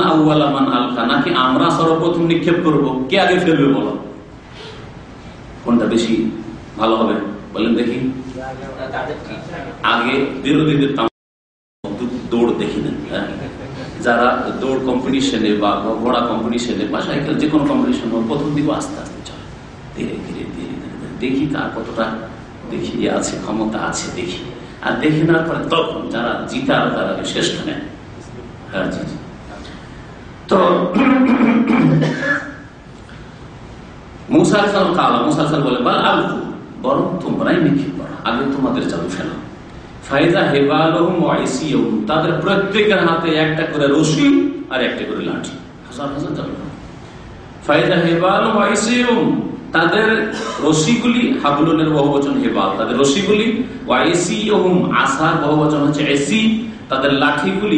আলকা। নাকি আমরা সর্বপ্রথম নিক্ষেপ করব? কে আগে ফেলবে বলো? কোনটা বেশি ভালো হবে? দেখি। আগে বিরোধীদের দৌড় দেখি নেন হ্যাঁ? যারা দৌড় কম্পিটিশনে বা ঘোড়া কম্পিটিশনে বা সাইকেল যে কোনো কম্পিটিশন প্রথম দিকে আস্তে আস্তে চলে। ধীরে ধীরে ধীরে ধীরে। দেখি তার কতটা দেখি আছে, ক্ষমতা আছে, দেখি। আর দেখে নেওয়ার পরে তখন যারা জিতার, তারা শ্রেষ্ঠ নেন হ্যাঁ জি জি। তো [coughs] মুসা সাল কালা, মুসা সাল বলে বা আলকু বরং তোমরাই নিক্ষেপ করো আগে তোমাদের জাদু ফেলো হেবালহুম ওয়াইসিয়ুম তাদের প্রত্যেকের হাতে একটা করে রশি আর একটা করে লাঠি। হাজার হাজার হেবাল তাদের হেবাল, তাদের বহুবচন হচ্ছে এসি তাদের লাঠিগুলি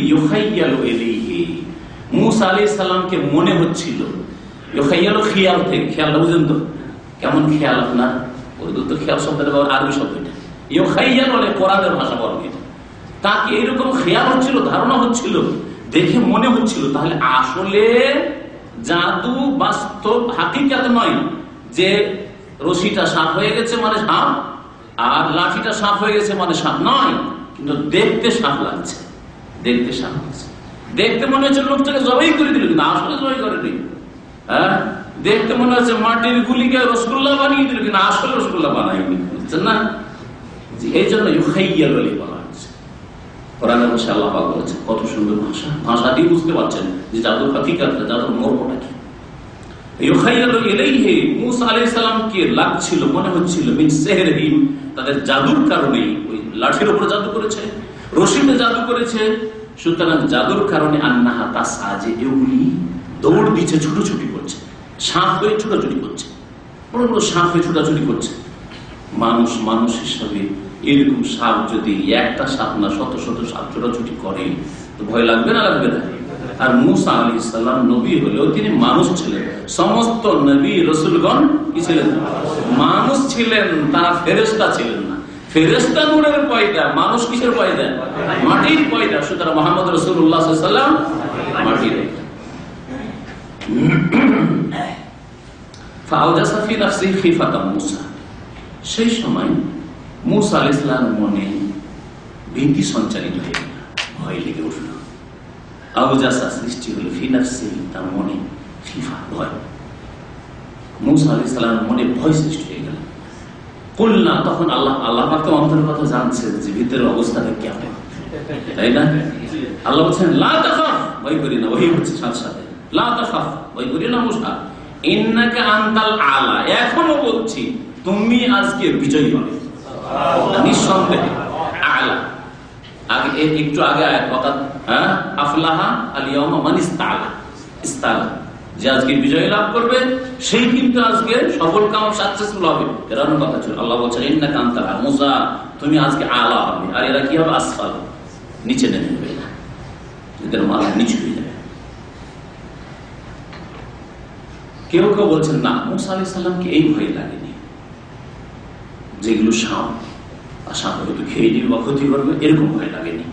আলাইহিস সালামকে মনে হচ্ছিল খিয়াল থেকে বুঝেন তো? কেমন খেয়াল আপনার? রশিটা সাপ হয়ে গেছে মানে সাপ আর সাপ হয়ে গেছে মানে সাপ নয়, কিন্তু দেখতে সাপ লাগছে। দেখতে সাপ লাগছে। দেখতে মনে হচ্ছে লোকটাকে জবাই করে দিল, কিন্তু আসলে জবাই করেনি। হ্যাঁ? দেখতে মনে হচ্ছে মাটির গুলিকে রসগোল্লা বানিয়ে দিল কিন্তু আসলে রসগোল্লা বানায়নি বুঝছেন না? এই জন্য ইউখাইয়াল বলে বলা কোরআনের আল্লাহ পাক বলেছেন, কত সুন্দর ভাষা। ভাষা দিয়ে বুঝতে পারছেন যে জাদুর জাদুর মর্মটা কি? হচ্ছিল তাদের জাদুর লাঠির জাদু করেছে জাদু করেছে। সুতরাং জাদুর কারণে এগুলি দৌড় ছুটোছুটি সাপ হয়ে ছুটোছুটি করছে। বড় বড় সাপ হয়ে ছুটাছুটি করছে। মানুষ মানুষ হিসাবে এরকম সাপ যদি একটা সাপ না, শত শত সাপ ছোটাছুটি করে, তো ভয় লাগবে না লাগবে না? আর মুসা আলী ইসলাম নবী হলেও তিনি মানুষ ছিলেন। সমস্ত নবী রসুলগণ কি ছিলেন? মানুষ ছিলেন, তারা ফেরেস্তা ছিলেন না। ফেরেস্তা নূরের পয়দা, মানুষ কিসের পয়দা? মাটির পয়দা। সুতরাং মোহাম্মদ রসুল্লাহ সাল্লাম মাটির ফাউজাসা ফি নাফসিহি খিফাতাম মুসা সেই সময় মুসা আল ইসলাম মনে ভীতি সঞ্চারিত হয়ে ভয় লেগে উঠল। আবুজাসা সৃষ্টি হলো ফিনাফসি তার মনে ফিফা ভয়। মুসা আল ইসলাম মনে ভয় সৃষ্টি হয়ে গেল। কুলনা, তখন আল্লাহ আল্লাহ পাক তো অন্তরের কথা জানছেন যে ভিতরের অবস্থাটা কেমন। তাই না? আল্লাহ বলছেন, লা ভয় করি না, ওই হচ্ছে সাথে আলা এখনও বলছি তুমি আজকে বিজয়ী হবে। নিঃসন্দেহে আলা। আগে একটু আগে হ্যাঁ? আফলাহা ইস্তালা। যে আজকে বিজয় লাভ করবে সেই কিন্তু আজকে সফল কাম সাকসেসফুল হবে। এরকম কথা ছিল আল্লাহ বলছেন ইন্না কান্তারা মুসা তুমি আজকে আলা হবে। আর এরা কি হবে? আসফাল। নিচে নেমে যাবে। এদের মাথা নিচু হয়ে যাবে। কেউ কেউ বলছেন, না, মুসা আলি সাল্লামকে এই ভয় লাগেনি। যেগুলো সাপ, আর সাপ হয়তো খেয়ে নিবে বা ক্ষতি করবে, এরকম ভয় লাগেনি।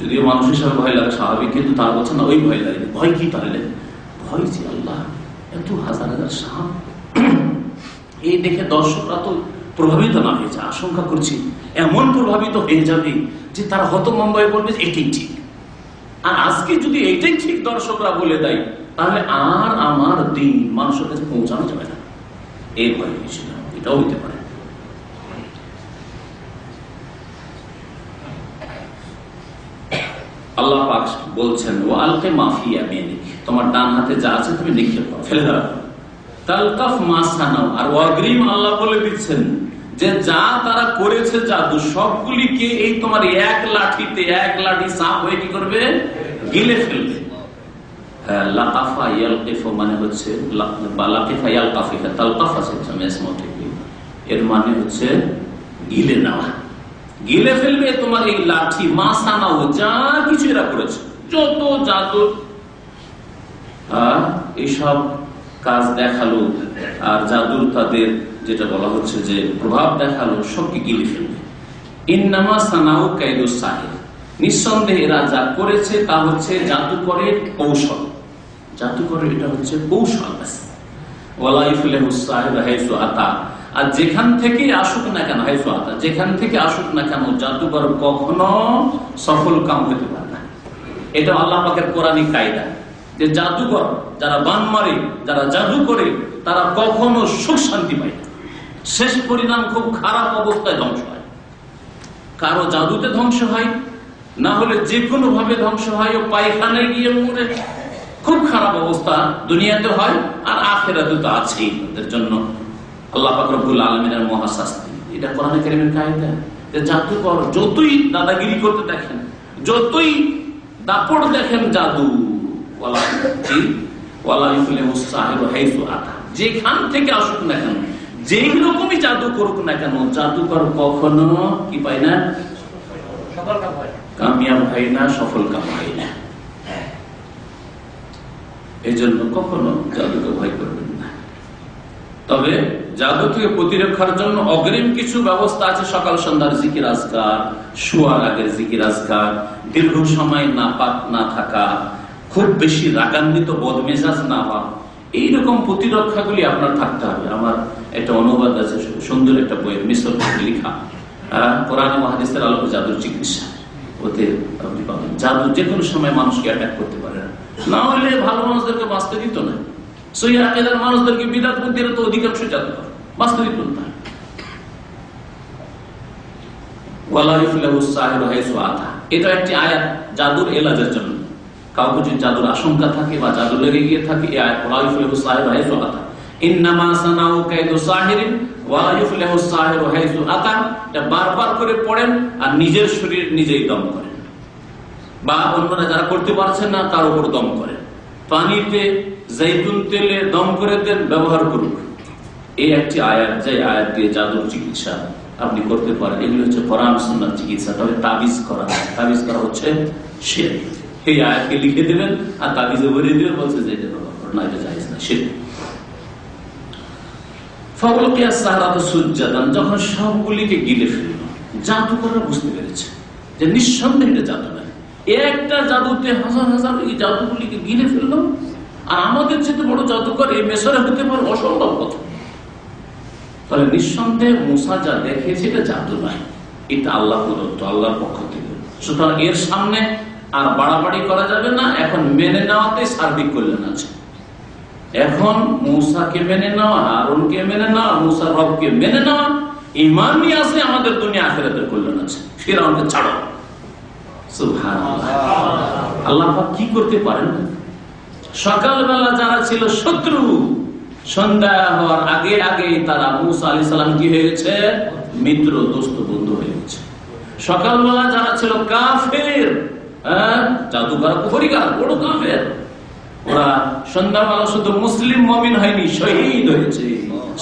যদিও মানুষ হিসাবে ভয় লাগে স্বাভাবিক, কিন্তু তার বলছে না, ওই ভয় লাগেনি। ভয় কি তাহলে? ভয় যে আল্লাহ, এত হাজার হাজার সাপ। এই দেখে দর্শকরা তো প্রভাবিত না হয়েছে আশঙ্কা করছি, এমন প্রভাবিত হয়ে যাবে যে তারা হতমম্বাই বলবে এটাই ঠিক। আর আজকে যদি এইটাই ঠিক দর্শকরা বলে দেয় তাহলে আর আমার দিন মানুষের কাছে পৌঁছানো যাবে না। এই ভয় হয়েছিল এটাও হইতে পারে। আল্লাহ বলছেন ও আলকে মাফিয়া মেনে তোমার ডান হাতে যা আছে তুমি নিক্ষেপ করো ফেলে দাও। তালকাফ মাসানাও, আর অগ্রিম আল্লাহ বলে দিচ্ছেন যে যা তারা করেছে জাদু, সবগুলিকে এই তোমার এক লাঠিতে, এক লাঠি সাপ হয়ে কি করবে? গিলে ফেলবে। এর মানে হচ্ছে গিলে নেওয়া গিলে ফেলবে তোমার এই লাঠি যা কিছু এরা করেছে যত এইসব কাজ দেখাল আর জাদুর তাদের যেটা বলা হচ্ছে যে প্রভাব দেখাল সবকে গিলে ফেলবে ইন্নামা সাহেব নিঃসন্দেহে এরা যা করেছে তা হচ্ছে জাদুকরের কৌশল জাদুকরের এটা হচ্ছে কৌশল। আর যেখান থেকে আসুক না কেন, হাইসু আতা, যেখান থেকে আসুক না কেন জাদুকর কখনো সফল কাম হতে পারে না। এটা কায়দা। যে জাদুকর যারা বান মারে, যারা জাদু করে, তারা কখনো সুখ শান্তি পায় না। শেষ পরিণাম খুব খারাপ অবস্থায় ধ্বংস হয়। কারও জাদুতে ধ্বংস হয়, না হলে যে কোনো ভাবে ধ্বংস হয়, ও পায়খানায় গিয়ে মরে। খুব খারাপ অবস্থা দুনিয়াতে হয় আর আখেরাতে তো আছেই ওদের জন্য। আল্লাহ ফাকরুল আলমিনের মহাশাস্তি। এটা কোরআনে কারিমের কায়দা। যে জাদুকর যতই দাদাগিরি করতে দেখেন যতই দাপট দেখেন জাদু। যেখান থেকে আসুক না কেন যেই রকমই জাদু করুক না কেন জাদুকর কখনো কি পায় না? কামিয়াব হয় না সফল কাম হয় না। এই জন্য কখনো জাদুকে ভয় করবেন না। তবে জাদু থেকে প্রতিরক্ষার জন্য অগ্রিম কিছু ব্যবস্থা আছে সকাল সন্ধ্যার জিকির আজকার, শুয়ার আগের জিকির আজকার, দীর্ঘ সময় না পাক না থাকা, খুব বেশি রাগান্বিত বদমেজাজ না হওয়া। এইরকম প্রতিরক্ষাগুলি আপনার থাকতে হবে। আমার একটা অনুবাদ আছে, সুন্দর একটা বই মিশর লেখা। কোরআন মহাদিসের আলোকে জাদুর চিকিৎসা। ওতে আপনি পাবেন। জাদু যে কোনো সময় মানুষকে অ্যাটাক করতে পারে না। হলে ভালো মানুষদেরকে বাঁচতে দিত না। সই মানুষদেরকে বিদাত বুদ্ধির তো অধিকাংশ করে, বাঁচতে দিত না। জাদুর আশঙ্কা থাকে বা জাদু লেগে গিয়ে থাকে হাইসু আতা। বারবার করে পড়েন আর নিজের শরীর নিজেই দম করেন। বা অন্যরা যারা করতে পারছেন না, তার উপর দম করেন পানিতে জৈতুন তেলে দম করে দেন, ব্যবহার করুন। এই একটি আয়াত, যে আয়াত দিয়ে জাদুর চিকিৎসা আপনি করতে পারেন, এগুলো হচ্ছে কোরআন সুন্নার চিকিৎসা। তবে তাবিজ করা তাবিজ করা হচ্ছে শির এই আয়াতকে লিখে দেবেন আর তাবিজে ভরিয়ে দেবেন, বলছে যে এটা ব্যবহার করো না, এটা জায়েজ না সুজ্জাদান, যখন সবগুলিকে গিলে ফেলল জাদুকররা বুঝতে পেরেছে যে নিঃসন্দেহে জাদু নয়। একটা জাদুতে হাজার হাজার এই জাদুগুলিকে গিলে ফেলল। আর আমাদের যেতে বড় জাদুকর এই মেসরে হতে পারে অসম্ভব কথা। তাহলে নিঃসন্দেহে মুসা যা দেখেছে, এটা জাদু নয়। এটা আল্লাহ প্রদত্ত, আল্লাহর পক্ষ থেকে। সুতরাং এর সামনে আর বাড়াবাড়ি করা যাবে না। এখন মেনে নেওয়াতে সার্বিক কল্যাণ আছে। এখন মূসাকে মেনে নেওয়া, হারুনকে মেনে নেওয়া মূসার রবকে মেনে নেওয়া, ইমান নিয়ে আসলে আমাদের দুনিয়া আখেরাতের কল্যাণ আছে। ফেরাউনকে ছাড়ো। আল্লাহ কি করতে পারেন? সকালবেলা যারা ছিল শত্রু, সন্ধ্যা হওয়ার আগে আগে তারা মুসা আলি সালাম কি হয়ে গেছে মিত্র, দোস্ত, বন্ধু হয়ে গেছে। সকালবেলা যারা ছিল কাফের হ্যাঁ বড় কাফের, ওরা শুধু মুসলিম মমিন হয়নি, শহীদ হয়েছে,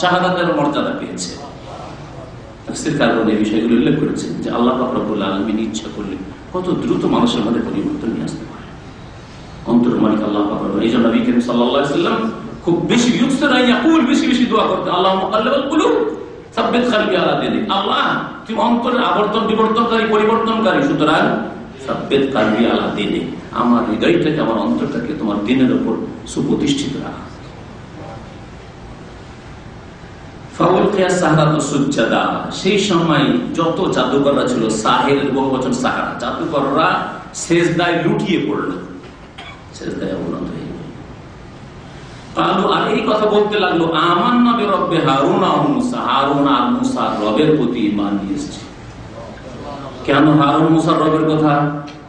শাহাদাতের মর্যাদা পেয়েছে। তাফসীর কারণ এই বিষয়গুলো উল্লেখ করেছেন যে আল্লাহ রব্বুল আলামিন ইচ্ছা করলে কত দ্রুত মানুষের মধ্যে পরিবর্তন নিয়ে আসতে পারে। অন্তরের মালিক আল্লাহ এই জন্য নবী করিম সাল্লাম খুব বেশি ইউকসির আন ইয়াকুল বেশি বেশি দোয়া করতে আল্লাহ মুকাল্লিবাল আল্লাহ আমার হৃদয়টাকে, আমার অন্তরটাকে তোমার দিনের উপর সুপ্রতিষ্ঠিত রাখা। সেই সময় যত জাদুকররা ছিল সাহের বহু বচন সাহারা জাদুকররা শেষদায় লুটিয়ে পড়ল। অবনত হয়ে। আর এই কথা বলতে লাগল আমার নবে রব্বে হারুন রবের প্রতি কেন হারুন মুসার রবের কথা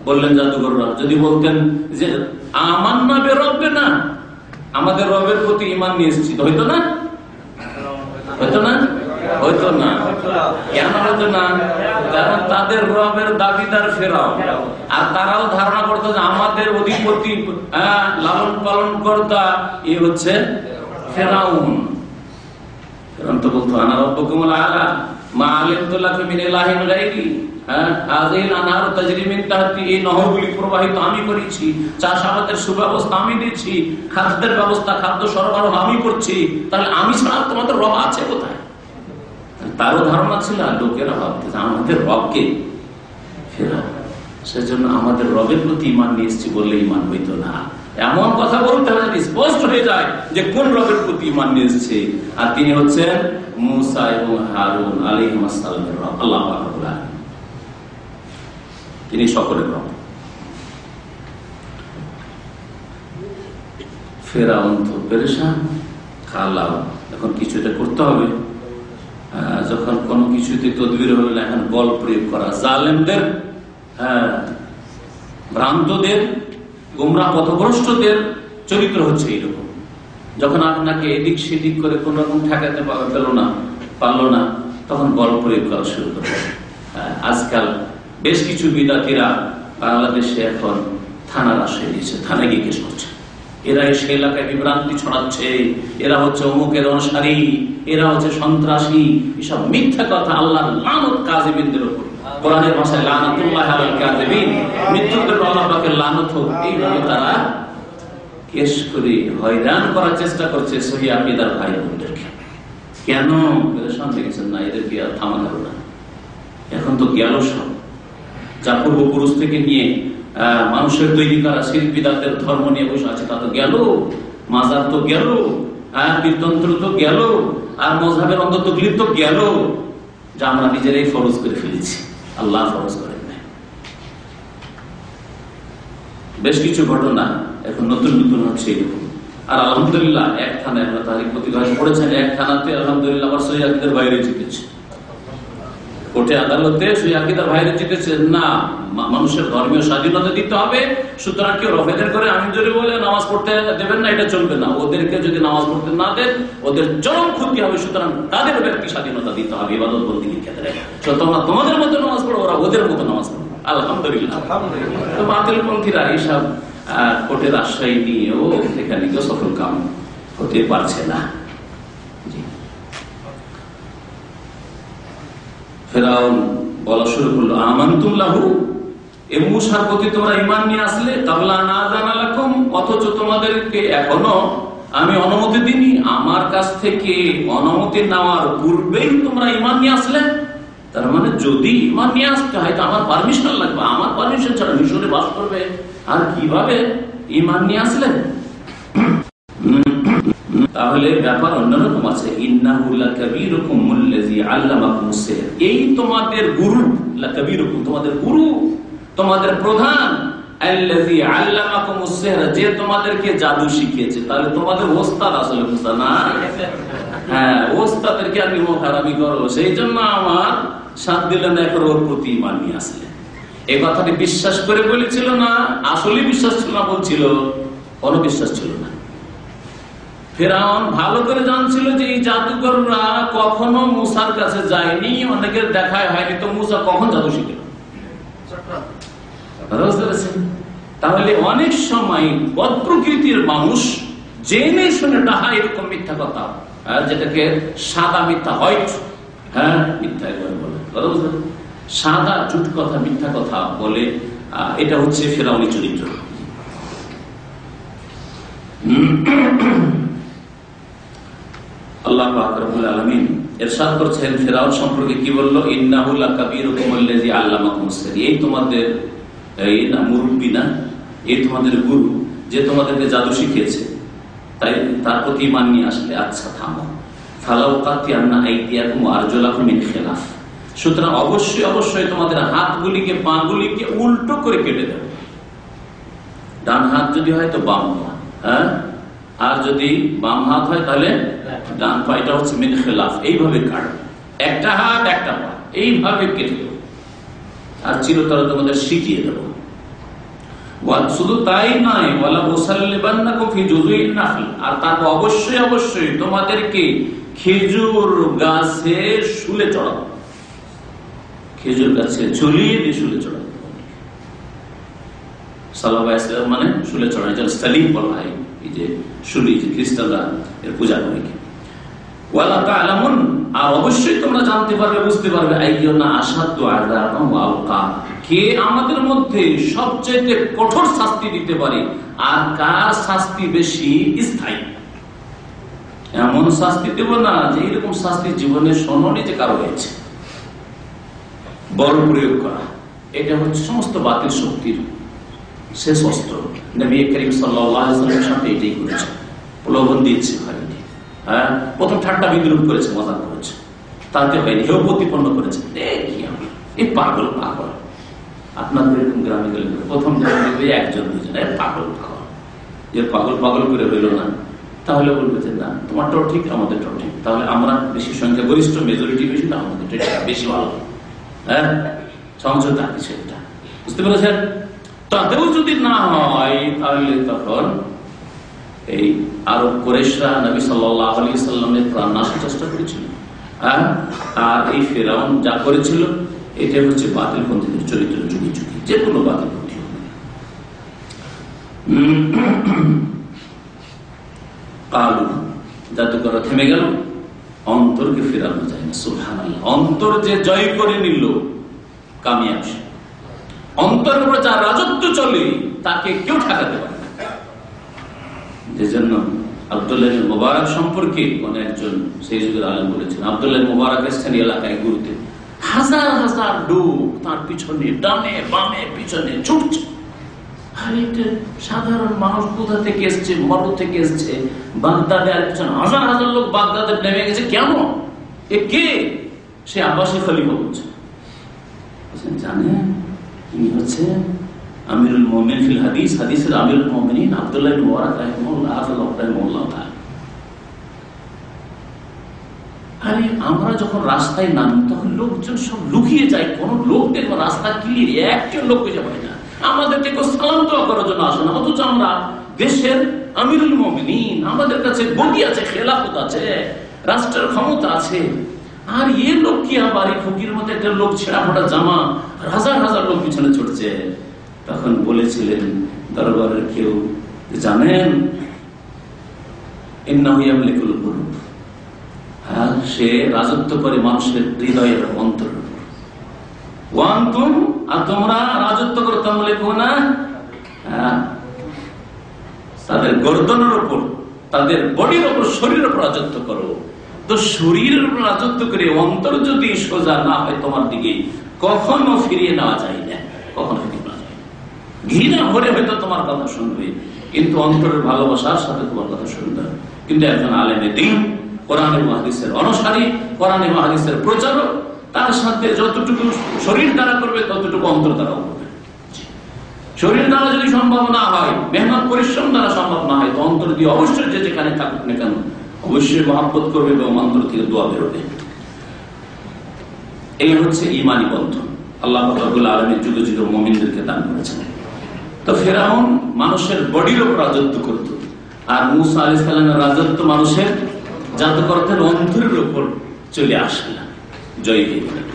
বললেন জাদুকররা? যদি বলতেন যে আমার নবে রব্বে না, আমাদের রবের প্রতি ইমান নিয়ে এসেছি, তো হইতো না? হয়তো না? হয়তো না। কেন হয়তো না? কারণ তাদের রবের দাবিদার ফেরাও। আর তারাও ধারণা করতো যে আমাদের অধিপতি লালন পালন কর্তা এ হচ্ছে ফেরাউন। বলতো, আনা রব্বকুমুল আলা। মা হ্যাঁ প্রবাহিত আমি করেছি, চাষাবাদের সুব্যবস্থা আমি খাদ্যের ব্যবস্থা, খাদ্য সরবরাহ আমি করছি, তাহলে আমি ছাড়া তোমাদের রব আছে কোথায়? তারও ধারণা ছিল লোকেরা ভাবতে আমাদের রবকে সেজন্য আমাদের রবের প্রতি ইমান নিয়ে এসছি বললে ইমান হইতো না। এমন কথা বলতে স্পষ্ট হয়ে যায় যে কোন রবের প্রতি ইমান নিয়ে এসছে। আর তিনি হচ্ছেন তিনি সকলের খালাও এখন কিছু এটা করতে হবে যখন কোনো কিছুতে তদবির হলো না, এখন বল প্রয়োগ করা জালেমদের হ্যাঁ, ভ্রান্তদের গুমরা পথভ্রষ্টদের চরিত্র হচ্ছে এইরকম যখন আপনাকে এদিক সেদিক করে কোন রকম ঠেকাতে পেল না পারল না তখন বল প্রয়োগ করা শুরু করে হ্যাঁ, আজকাল বেশ কিছু বিদাতিরা বাংলাদেশে এখন থানার আশ্রয় দিয়েছে থানায় গিয়ে কেস করছে। এরা সে এলাকায় বিভ্রান্তি ছড়াচ্ছে এরা হচ্ছে অমুকের অনুসারী এরা হচ্ছে সন্ত্রাসী এসব মিথ্যা কথা আল্লাহ লানত কাজেবিনদের উপর। কোরআনের ভাষায় লানাতুল্লাহ কাযিবিন মৃত্যুদের আল্লাহ পাকের লানত হোক এইভাবে তারা কেস করে হয়রান করার চেষ্টা করছে সহি আকিদার ভাই বোনদেরকে কেন? পেরেশান হয়ে গেছেন না এদেরকে আর থামা গেল না। এখন তো গেল সব। যা পূর্বপুরুষ থেকে নিয়ে মানুষের তৈরি করা শিল্পীদারদের ধর্ম নিয়ে বসে আছে, তা তো গেল। মাজার তো গেল, আর কীর্তন্ত্র তো গেল, আর মজাবের অন্তত তো গেল। যা আমরা নিজেরাই ফরজ করে ফেলেছি। আল্লাহ ফরজ করেন নাই। বেশ কিছু ঘটনা এখন নতুন নতুন হচ্ছে এরকম। আর আলহামদুলিল্লাহ, এক থানায় আমরা তারিখ প্রতিকাশ পড়েছেন এক থানাতে আলহামদুলিল্লাহ আমার সৈয়াদের বাইরে জিতেছে। কোর্টে আদালতে সেই আকিদার বাইরে জিতেছে। না মানুষের ধর্মীয় স্বাধীনতা দিতে হবে, সুতরাং কেউ রফেদের করে আমি যদি বলে নামাজ পড়তে দেবেন না, এটা চলবে না। ওদেরকে যদি নামাজ পড়তে না দেন, ওদের চরম ক্ষতি হবে, সুতরাং তাদের ব্যক্তি স্বাধীনতা দিতে হবে, ইবাদত বন্দির ক্ষেত্রে তোমরা তোমাদের মতো নামাজ পড়ো ওরা ওদের মতো নামাজ পড়ো আলহামদুলিল্লাহ। তো বাতিল পন্থীরা এইসব কোর্টের আশ্রয় নিয়েও এখানে কেউ সফল কাম হতে পারছে না। এখনও আমি অনুমতি আমার কাছ থেকে অনুমতি নেওয়ার পূর্বেই তোমরা ইমান নিয়ে আসলে। তার মানে যদি ইমান নিয়ে আসতে হয়, তো আমার পারমিশন লাগবে। আমার পারমিশন ছাড়া মিশরে বাস করবে। আর কীভাবে ইমান নিয়ে আসলেন? তাহলে ব্যাপার অন্যরকম আছে। এই তোমাদের গুরু তোমাদের গুরু, তোমাদের প্রধান যে তোমাদেরকে জাদু শিখিয়েছে। তাহলে তোমাদের ওস্তাদ আসলে হ্যাঁ ওস্তাদেরকে আর নিমক হারামি করো। সেই জন্য আমার সাত দিলেন এখন ওর প্রতি ইমান নিয়ে আসলেন। এই কথাটি বিশ্বাস করে বলেছিল না আসলে বিশ্বাস ছিল না বলছিল অনবিশ্বাস ছিল না ফেরাউন ভালো করে জানছিল যে এই জাদুকররা কখনো মুসার কাছে যায়নি অনেকের দেখায় হয়নি তো মুসা কখন জাদু শিখল? তাহলে অনেক সময় বদ প্রকৃতির মানুষ জেনে শুনে ডাহা এরকম মিথ্যা কথা হ্যাঁ, যেটাকে সাদা মিথ্যা হয় হ্যাঁ মিথ্যা বলে কথা পেরেছেন? সাদা জুট কথা, মিথ্যা কথা বলে এটা হচ্ছে ফেরাউনি চরিত্র। আল্লাহ এই তোমাদের এই তোমাদের গুরু, যে তোমাদেরকে জাদু শিখিয়েছে, তাই তার প্রতি আসলে আচ্ছা থামো। ফালাউ কাতিয়ান্না আইদিয়াকুম ওয়া আরজুলাকুম মিন খিলাফ। সুতরাং অবশ্যই অবশ্যই তোমাদের হাতগুলিকে, পাগুলিকে উল্টো করে কেটে দেবে ডান হাত যদি হয় তো বাম হ্যাঁ? আর যদি বাম হাত হয় তাহলে ডান পা এটা হচ্ছে মিন খেলাফ, এইভাবে কাটবে একটা হাত, একটা পা, এইভাবে কেটে দেবো আর চিরতরে তোমাদের শিখিয়ে দেবো। শুধু তাই নয়, ওয়ালা মুসাল্লিবান্নাকুম ফি জুযুইন নাখল। আর অবশ্যই অবশ্যই তোমাদেরকে খেজুর গাছে শুলে চড়াবো। খেজুর গাছে ঝুলিয়ে দিয়ে শুলে ইসলাম মানে শুলে যেন বলা হয়। এই যে শুলি, যে খ্রিস্টানরা এর পূজা করে। কি আর অবশ্যই তোমরা জানতে পারবে, বুঝতে পারবে কে আমাদের মধ্যে সবচেয়ে কঠোর শাস্তি দিতে পারে, আর কার শাস্তি বেশি স্থায়ী? এমন শাস্তি দেব না যে এরকম শাস্তি জীবনে শোনি যে কারও হয়েছে বল প্রয়োগ করা। এটা হচ্ছে সমস্ত বাতিল শক্তির শেষ অস্ত্র। নবী করিম সাল্লামের সাথে এটাই করেছে প্রলোভন দিয়েছে হ্যাঁ? প্রথম ঠাট্টা বিদ্রুপ করেছে মজা করেছে। তাতে হয়নি হেউ প্রতিপন্ন করেছে। এই পাগল পাগল। আপনাদের এরকম গ্রামে গেলে প্রথম একজন, দুজন। পাগল পাগল। যে পাগল পাগল করে হইল না। তাহলে বলবে যে, না, তোমারটাও ঠিক, আমাদেরটাও ঠিক। তাহলে আমরা বেশি সংখ্যা, গরিষ্ঠ মেজরিটি বেশি না আমাদের বেশি ভালো। হ্যাঁ? সমঝোতা একটা। বুঝতে পেরেছেন? তাতেও যদি না হয়, তাহলে তখন এই আরব কোরেশরা নবী সাল্লাহ আলী সাল্লামের চেষ্টা করেছিল। হ্যাঁ? আর এই ফেরাউন যা করেছিল এটা হচ্ছে বাতিল পন্থীদের চরিত্র যুগি যুগি যে কোনো বাতিল পন্থী কালু জাদুকররা থেমে গেল। অন্তরকে ফেরানো যায় না সুলহান অন্তর যে জয় করে নিল, কামিয়াব। অন্তরের উপরে যার রাজত্ব চলে, তাকে কেউ ঠেকাতে পারে না। যে জন্য আবদুল্লাহ মোবারক সম্পর্কে কোন একজন সেই যুগের আলম বলেছেন, আবদুল্লাহ মোবারক এসছেন এলাকায় ঘুরতে হাজার হাজার লোক তার পিছনে, ডানে বামে, পিছনে ছুটছে। সাধারণ মানুষ কোথা থেকে থেকে বাগদাদে গেছে। এ কে? সে আমিরুল ফিল হাদিস। হাদিসের আব্দুল্লাহ আরে, আমরা যখন রাস্তায় নামি, তখন লোকজন সব লুকিয়ে যায়। কোন লোক দেখব রাস্তা ক্লিয়ার একজন লোক খুঁজে পাই না। আমাদেরকে কেউ সালাম করার জন্য আসে না অথচ আমরা দেশের আমিরুল মোমিনিন, আমাদের কাছে গতি আছে, খেলাফত আছে, রাষ্ট্রের ক্ষমতা আছে। আর এ লোক কি আবার? এই ফকির মধ্যে একটা লোক ছেঁড়া ফোটা জামা হাজার হাজার লোক পিছনে ছুটছে। তখন বলেছিলেন দরবারের কেউ জানেন সে রাজত্ব করে মানুষের হৃদয়ের অন্তর। হ্যাঁ, তাদের গর্দনের উপর তাদের বডির উপর শরীরের উপর রাজত্ব করো। তো শরীরের উপর রাজত্ব করে অন্তর যদি সোজা না হয় তোমার দিকে কখনো ফিরিয়ে নেওয়া যায় না। কখনো ঘৃণা ভরে হয়তো তোমার কথা শুনবে কিন্তু অন্তরের ভালোবাসার সাথে তোমার কথা শুনবে। কিন্তু একজন আলেমে দিন কোরআনের মহাদিসের অনুসারী কোরআনের মহাদিসের প্রচারক তার সাথে যতটুকু শরীর দ্বারা করবে, ততটুকু অন্তর দ্বারাও করবে। শরীর দ্বারা যদি সম্ভব না হয়, মেহনত, পরিশ্রম দ্বারা সম্ভব না হয়, তো অন্তর দিয়ে অবশ্যই যে যেখানে থাকুক না কেন, অবশ্যই মহাব্বত করবে এবং অন্তর থেকে দোয়া বেরোবে। এই হচ্ছে ইমানি বন্ধন। আল্লাহ আলমীর যুগে যুগে মমিনদেরকে দান করেছেন। তো ফেরাউন মানুষের বডির ওপর রাজত্ব করত। আর মুসা আলি সাল্লামের রাজত্ব মানুষের জাতকর্তের অন্তরের উপর চলে আসলে জয় হয়ে গেলেন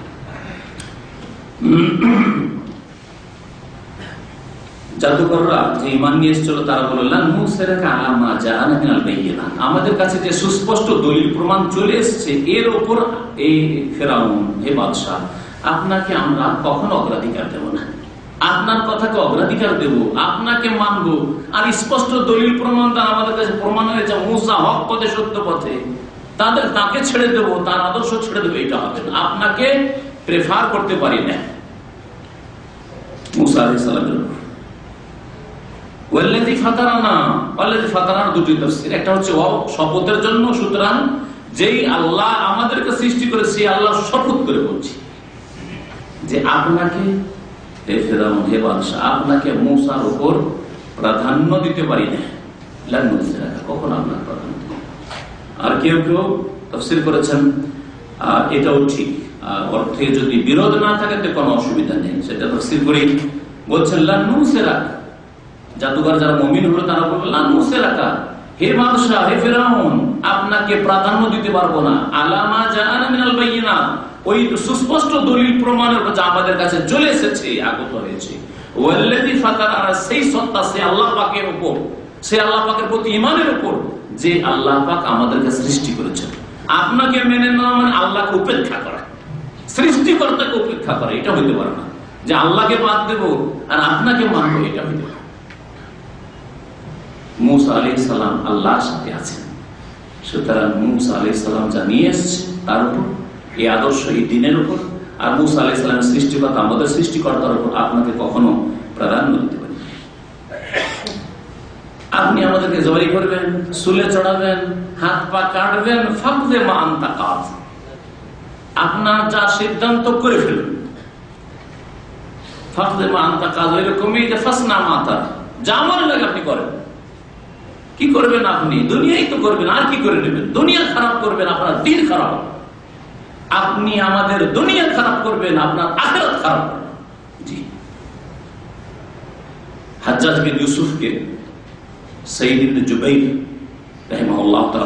জাদুকররা যে ইমান নিয়ে এসেছিল, তারা বললেন আমাদের কাছে যে সুস্পষ্ট দলিল প্রমাণ চলে এসছে, এর ওপর এই ফেরাউন, হে বাদশাহ, আপনাকে আমরা কখনো অগ্রাধিকার দেব না। আপনার কথাকে অগ্রাধিকার দেব, আপনাকে মানব। আর স্পষ্ট দলিল প্রমাণ তার আমাদের কাছে প্রমাণ হয়েছে, মুসা হক পথে, সত্য পথে। তাদের, তাকে ছেড়ে দেব, তার আদর্শ ছেড়ে দেবো এটা হবে আপনাকে প্রেফার করতে পারি না। যেই আল্লাহ আমাদেরকে সৃষ্টি করে সেই আল্লাহ শপথ করে যে আপনাকে আপনাকে মূসার উপর প্রাধান্য দিতে পারি না। কখন আপনার প্রাধান্য? আর কেউ কেউ তাফসীর করেছেন এটাও ঠিক। অর্থে যদি বিরোধ না থাকে, তো কোনো অসুবিধা নেই। সেটা তাফসীর করে বলছেন, লান নুসিরা জাদুঘর যারা মমিন হলো, তারা বলবে লাকা হে বাদশাহ, হে ফেরাউন, আপনাকে প্রাধান্য দিতে পারব না। আলামা জানা মিনাল ওই সুস্পষ্ট দলিল প্রমাণের যা আমাদের কাছে চলে এসেছে, আগত হয়েছে। ওয়াল্লাযী ফাতারা সেই সত্তা সে আল্লাহ পাকের উপর, সে আল্লাহ পাকের প্রতি ইমানের উপর। যে আল্লাহ পাক আমাদেরকে সৃষ্টি করেছেন। আপনাকে মেনে নেওয়া মানে আল্লাহকে উপেক্ষা করা। সৃষ্টিকর্তাকে উপেক্ষা করা, এটা হইতে পারে না। যে আল্লাহকে বাদ দেব আর আপনাকে মানবো, এটা হইতে পারে মুসা আলি সালাম আল্লাহর সাথে আছেন। সুতরাং মুসা আলি সালাম যা নিয়ে এসছে, তার উপর, এই আদর্শ, এই দিনের উপর। আর মুসা আলি সালামের সৃষ্টিকর্তা, আমাদের সৃষ্টিকর্তার উপর আপনাকে কখনো প্রাধান্য দিতে। আপনি আমাদেরকে জবাই করবেন, সুলে চড়াবেন, হাত পা কাটবেন ফাঁকবে মা আন্তা কাজ আপনার যা সিদ্ধান্ত করে ফেলবেন ফাঁকবে মা আন্তা কাজ এরকমই যে ফাসনা মাতা। যা মনে লাগে আপনি করেন। কি করবেন আপনি? দুনিয়াই তো করবেন, আর কি করে নেবেন? দুনিয়া খারাপ করবেন, আপনার দিন খারাপ। আপনি আমাদের দুনিয়া খারাপ করবেন, আপনার আখেরাত খারাপ করবেন। জি। হাজ্জাজ বিন ইউসুফকে